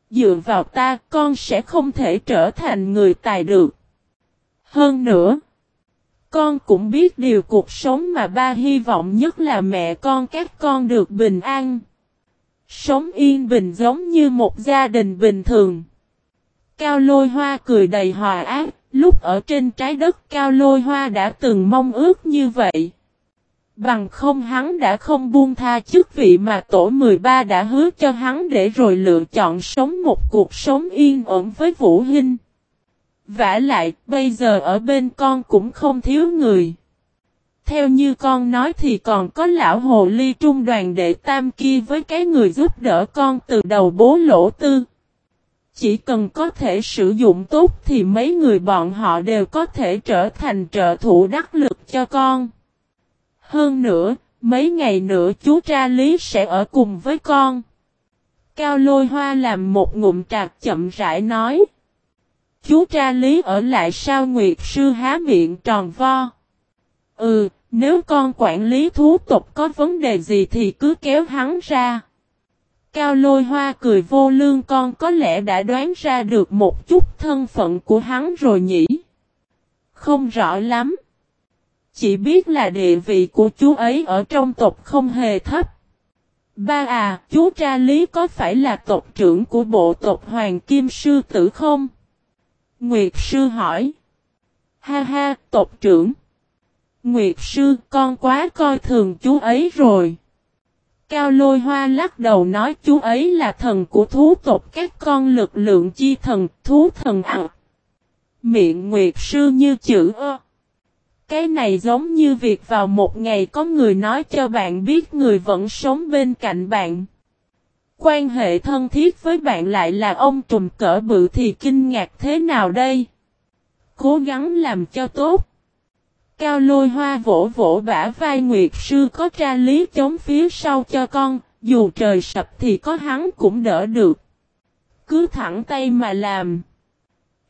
Dựa vào ta con sẽ không thể trở thành người tài được. Hơn nữa. Con cũng biết điều cuộc sống mà ba hy vọng nhất là mẹ con các con được bình an. Sống yên bình giống như một gia đình bình thường. Cao lôi hoa cười đầy hòa ác, lúc ở trên trái đất cao lôi hoa đã từng mong ước như vậy. Bằng không hắn đã không buông tha chức vị mà tổ 13 đã hứa cho hắn để rồi lựa chọn sống một cuộc sống yên ổn với Vũ Hinh. vả lại, bây giờ ở bên con cũng không thiếu người. Theo như con nói thì còn có lão hồ ly trung đoàn đệ tam kia với cái người giúp đỡ con từ đầu bố lỗ tư. Chỉ cần có thể sử dụng tốt thì mấy người bọn họ đều có thể trở thành trợ thủ đắc lực cho con. Hơn nữa, mấy ngày nữa chú tra lý sẽ ở cùng với con. Cao lôi hoa làm một ngụm trạc chậm rãi nói. Chú tra lý ở lại sao Nguyệt sư há miệng tròn vo. Ừ, nếu con quản lý thú tục có vấn đề gì thì cứ kéo hắn ra. Cao lôi hoa cười vô lương con có lẽ đã đoán ra được một chút thân phận của hắn rồi nhỉ. Không rõ lắm. Chỉ biết là địa vị của chú ấy ở trong tộc không hề thấp. Ba à, chú tra lý có phải là tộc trưởng của bộ tộc Hoàng Kim Sư Tử không? Nguyệt Sư hỏi. Ha ha, tộc trưởng. Nguyệt Sư, con quá coi thường chú ấy rồi. Cao lôi hoa lắc đầu nói chú ấy là thần của thú tộc các con lực lượng chi thần, thú thần ạ. Miệng Nguyệt Sư như chữ ơ. Cái này giống như việc vào một ngày có người nói cho bạn biết người vẫn sống bên cạnh bạn. Quan hệ thân thiết với bạn lại là ông trùm cỡ bự thì kinh ngạc thế nào đây? Cố gắng làm cho tốt. Cao lôi hoa vỗ vỗ bả vai Nguyệt sư có tra lý chống phía sau cho con, dù trời sập thì có hắn cũng đỡ được. Cứ thẳng tay mà làm.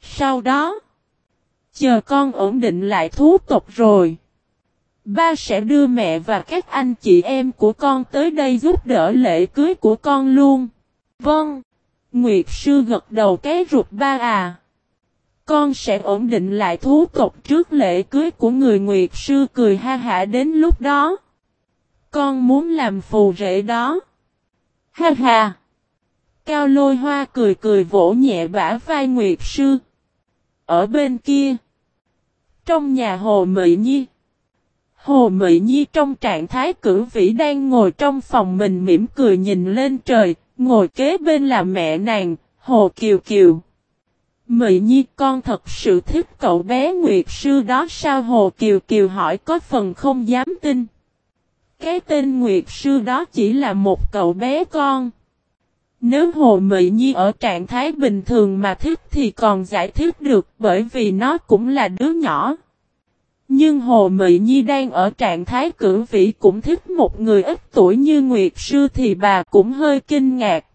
Sau đó, chờ con ổn định lại thú tộc rồi. Ba sẽ đưa mẹ và các anh chị em của con tới đây giúp đỡ lễ cưới của con luôn. Vâng. Nguyệt sư gật đầu cái ruột ba à. Con sẽ ổn định lại thú tộc trước lễ cưới của người Nguyệt sư cười ha hả đến lúc đó. Con muốn làm phù rể đó. Ha ha. Cao lôi hoa cười cười vỗ nhẹ bả vai Nguyệt sư. Ở bên kia. Trong nhà Hồ Mị Nhi. Hồ Mị Nhi trong trạng thái cử vĩ đang ngồi trong phòng mình mỉm cười nhìn lên trời, ngồi kế bên là mẹ nàng, Hồ Kiều Kiều. Mị Nhi, con thật sự thích cậu bé Nguyệt Sư đó sao Hồ Kiều Kiều hỏi, có phần không dám tin. Cái tên Nguyệt Sư đó chỉ là một cậu bé con. Nếu Hồ Mị Nhi ở trạng thái bình thường mà thích thì còn giải thích được, bởi vì nó cũng là đứa nhỏ. Nhưng Hồ Mị Nhi đang ở trạng thái cử vĩ cũng thích một người ít tuổi như Nguyệt Sư thì bà cũng hơi kinh ngạc.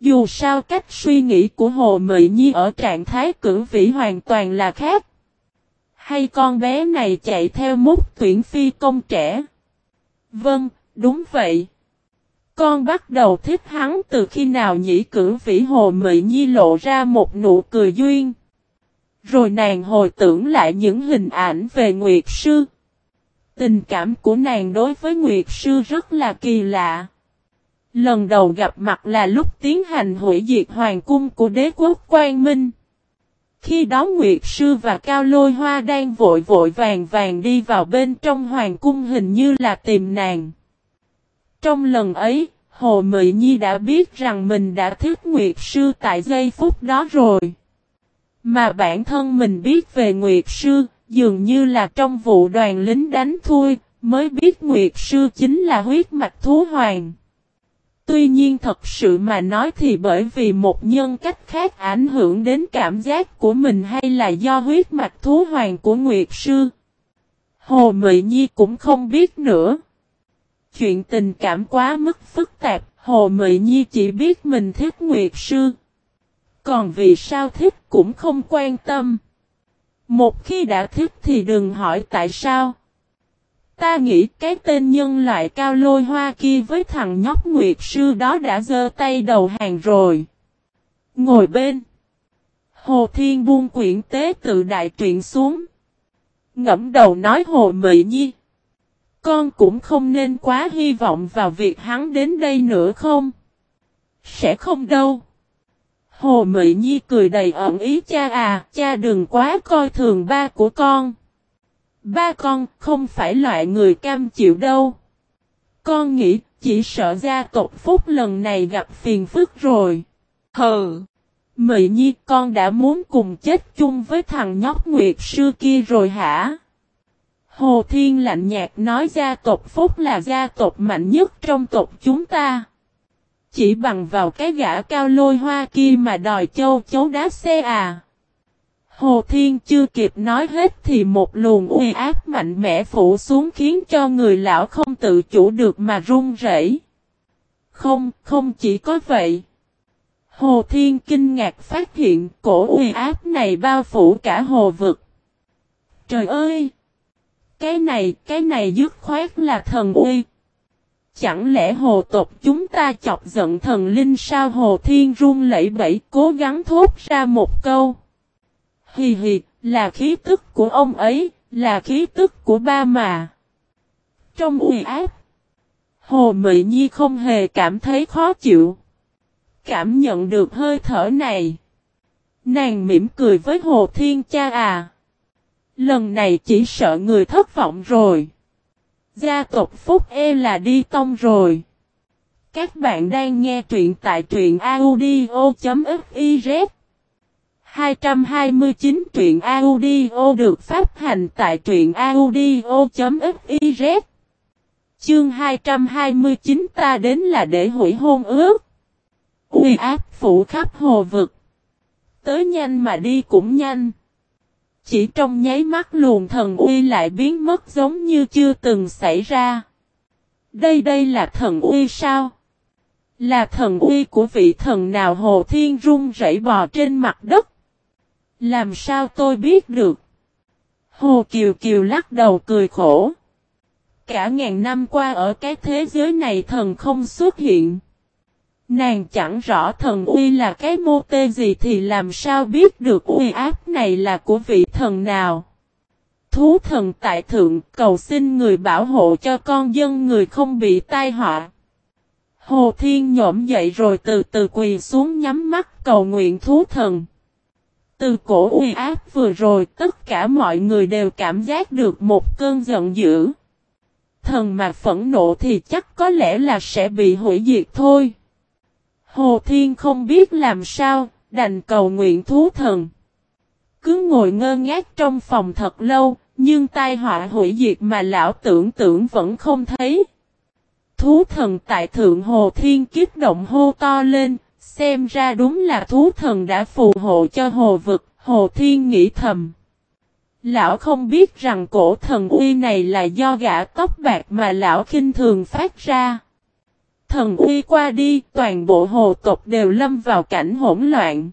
Dù sao cách suy nghĩ của Hồ Mị Nhi ở trạng thái cử vĩ hoàn toàn là khác. Hay con bé này chạy theo mút tuyển phi công trẻ? Vâng, đúng vậy. Con bắt đầu thích hắn từ khi nào nhĩ cử vĩ Hồ Mị Nhi lộ ra một nụ cười duyên. Rồi nàng hồi tưởng lại những hình ảnh về Nguyệt Sư. Tình cảm của nàng đối với Nguyệt Sư rất là kỳ lạ. Lần đầu gặp mặt là lúc tiến hành hủy diệt hoàng cung của đế quốc Quang Minh. Khi đó Nguyệt Sư và Cao Lôi Hoa đang vội vội vàng vàng đi vào bên trong hoàng cung hình như là tìm nàng. Trong lần ấy, Hồ Mị Nhi đã biết rằng mình đã thích Nguyệt Sư tại giây phút đó rồi. Mà bản thân mình biết về Nguyệt Sư, dường như là trong vụ đoàn lính đánh thui, mới biết Nguyệt Sư chính là huyết mạch thú hoàng. Tuy nhiên thật sự mà nói thì bởi vì một nhân cách khác ảnh hưởng đến cảm giác của mình hay là do huyết mạch thú hoàng của Nguyệt Sư. Hồ Mị Nhi cũng không biết nữa. Chuyện tình cảm quá mức phức tạp, Hồ Mị Nhi chỉ biết mình thích Nguyệt Sư. Còn vì sao thích cũng không quan tâm. Một khi đã thích thì đừng hỏi tại sao. Ta nghĩ cái tên nhân loại cao lôi hoa kia với thằng nhóc Nguyệt Sư đó đã giơ tay đầu hàng rồi. Ngồi bên. Hồ Thiên buông quyển tế tự đại truyện xuống. Ngẫm đầu nói Hồ Mị Nhi. Con cũng không nên quá hy vọng vào việc hắn đến đây nữa không? Sẽ không đâu. Hồ Mị Nhi cười đầy ẩn ý cha à, cha đừng quá coi thường ba của con. Ba con không phải loại người cam chịu đâu. Con nghĩ chỉ sợ gia tộc Phúc lần này gặp phiền phức rồi. Hừ. Mị Nhi con đã muốn cùng chết chung với thằng nhóc Nguyệt Sư kia rồi hả? Hồ Thiên lạnh nhạt nói gia tộc Phúc là gia tộc mạnh nhất trong tộc chúng ta. Chỉ bằng vào cái gã cao lôi hoa kia mà đòi châu chấu đá xe à. Hồ Thiên chưa kịp nói hết thì một luồng uy áp mạnh mẽ phủ xuống khiến cho người lão không tự chủ được mà run rẩy. Không, không chỉ có vậy. Hồ Thiên kinh ngạc phát hiện cổ uy áp này bao phủ cả hồ vực. Trời ơi! Cái này, cái này dứt khoát là thần uy. Chẳng lẽ hồ tộc chúng ta chọc giận thần linh sao hồ thiên run lẩy bẩy cố gắng thốt ra một câu. Hì hì, là khí tức của ông ấy, là khí tức của ba mà. Trong uy áp, Hồ Mị Nhi không hề cảm thấy khó chịu. Cảm nhận được hơi thở này. Nàng mỉm cười với Hồ Thiên cha à. Lần này chỉ sợ người thất vọng rồi. Gia tộc Phúc E là đi tông rồi. Các bạn đang nghe truyện tại truyện audio.fif 229 truyện audio được phát hành tại truyện audio.fiz Chương 229 ta đến là để hủy hôn ước. Uy áp phủ khắp hồ vực. Tới nhanh mà đi cũng nhanh. Chỉ trong nháy mắt luồng thần uy lại biến mất giống như chưa từng xảy ra. Đây đây là thần uy sao? Là thần uy của vị thần nào Hồ Thiên rung rẩy bò trên mặt đất. Làm sao tôi biết được? Hồ Kiều Kiều lắc đầu cười khổ. Cả ngàn năm qua ở cái thế giới này thần không xuất hiện. Nàng chẳng rõ thần uy là cái mô tê gì thì làm sao biết được uy áp này là của vị thần nào. Thú thần tại thượng, cầu xin người bảo hộ cho con dân người không bị tai họa. Hồ Thiên nhổm dậy rồi từ từ quỳ xuống nhắm mắt cầu nguyện thú thần. Từ cổ uy áp vừa rồi tất cả mọi người đều cảm giác được một cơn giận dữ. Thần mà phẫn nộ thì chắc có lẽ là sẽ bị hủy diệt thôi. Hồ Thiên không biết làm sao, đành cầu nguyện thú thần. Cứ ngồi ngơ ngác trong phòng thật lâu, nhưng tai họa hủy diệt mà lão tưởng tưởng vẫn không thấy. Thú thần tại Thượng Hồ Thiên kiếp động hô to lên, xem ra đúng là thú thần đã phù hộ cho hồ vực, Hồ Thiên nghĩ thầm. Lão không biết rằng cổ thần uy này là do gã tóc bạc mà lão khinh thường phát ra. Thần uy qua đi, toàn bộ hồ tộc đều lâm vào cảnh hỗn loạn.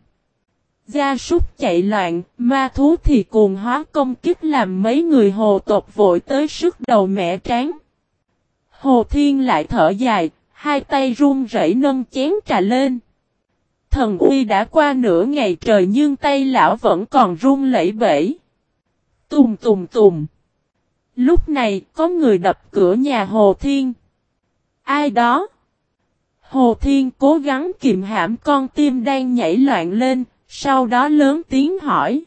Gia súc chạy loạn, ma thú thì cuồng hóa công kích làm mấy người hồ tộc vội tới sức đầu mẹ tráng. Hồ Thiên lại thở dài, hai tay run rẩy nâng chén trà lên. Thần uy đã qua nửa ngày trời nhưng tay lão vẫn còn run lẩy bẩy. Tùng tùng tùng. Lúc này có người đập cửa nhà Hồ Thiên. Ai đó? Hồ Thiên cố gắng kiềm hãm con tim đang nhảy loạn lên, sau đó lớn tiếng hỏi.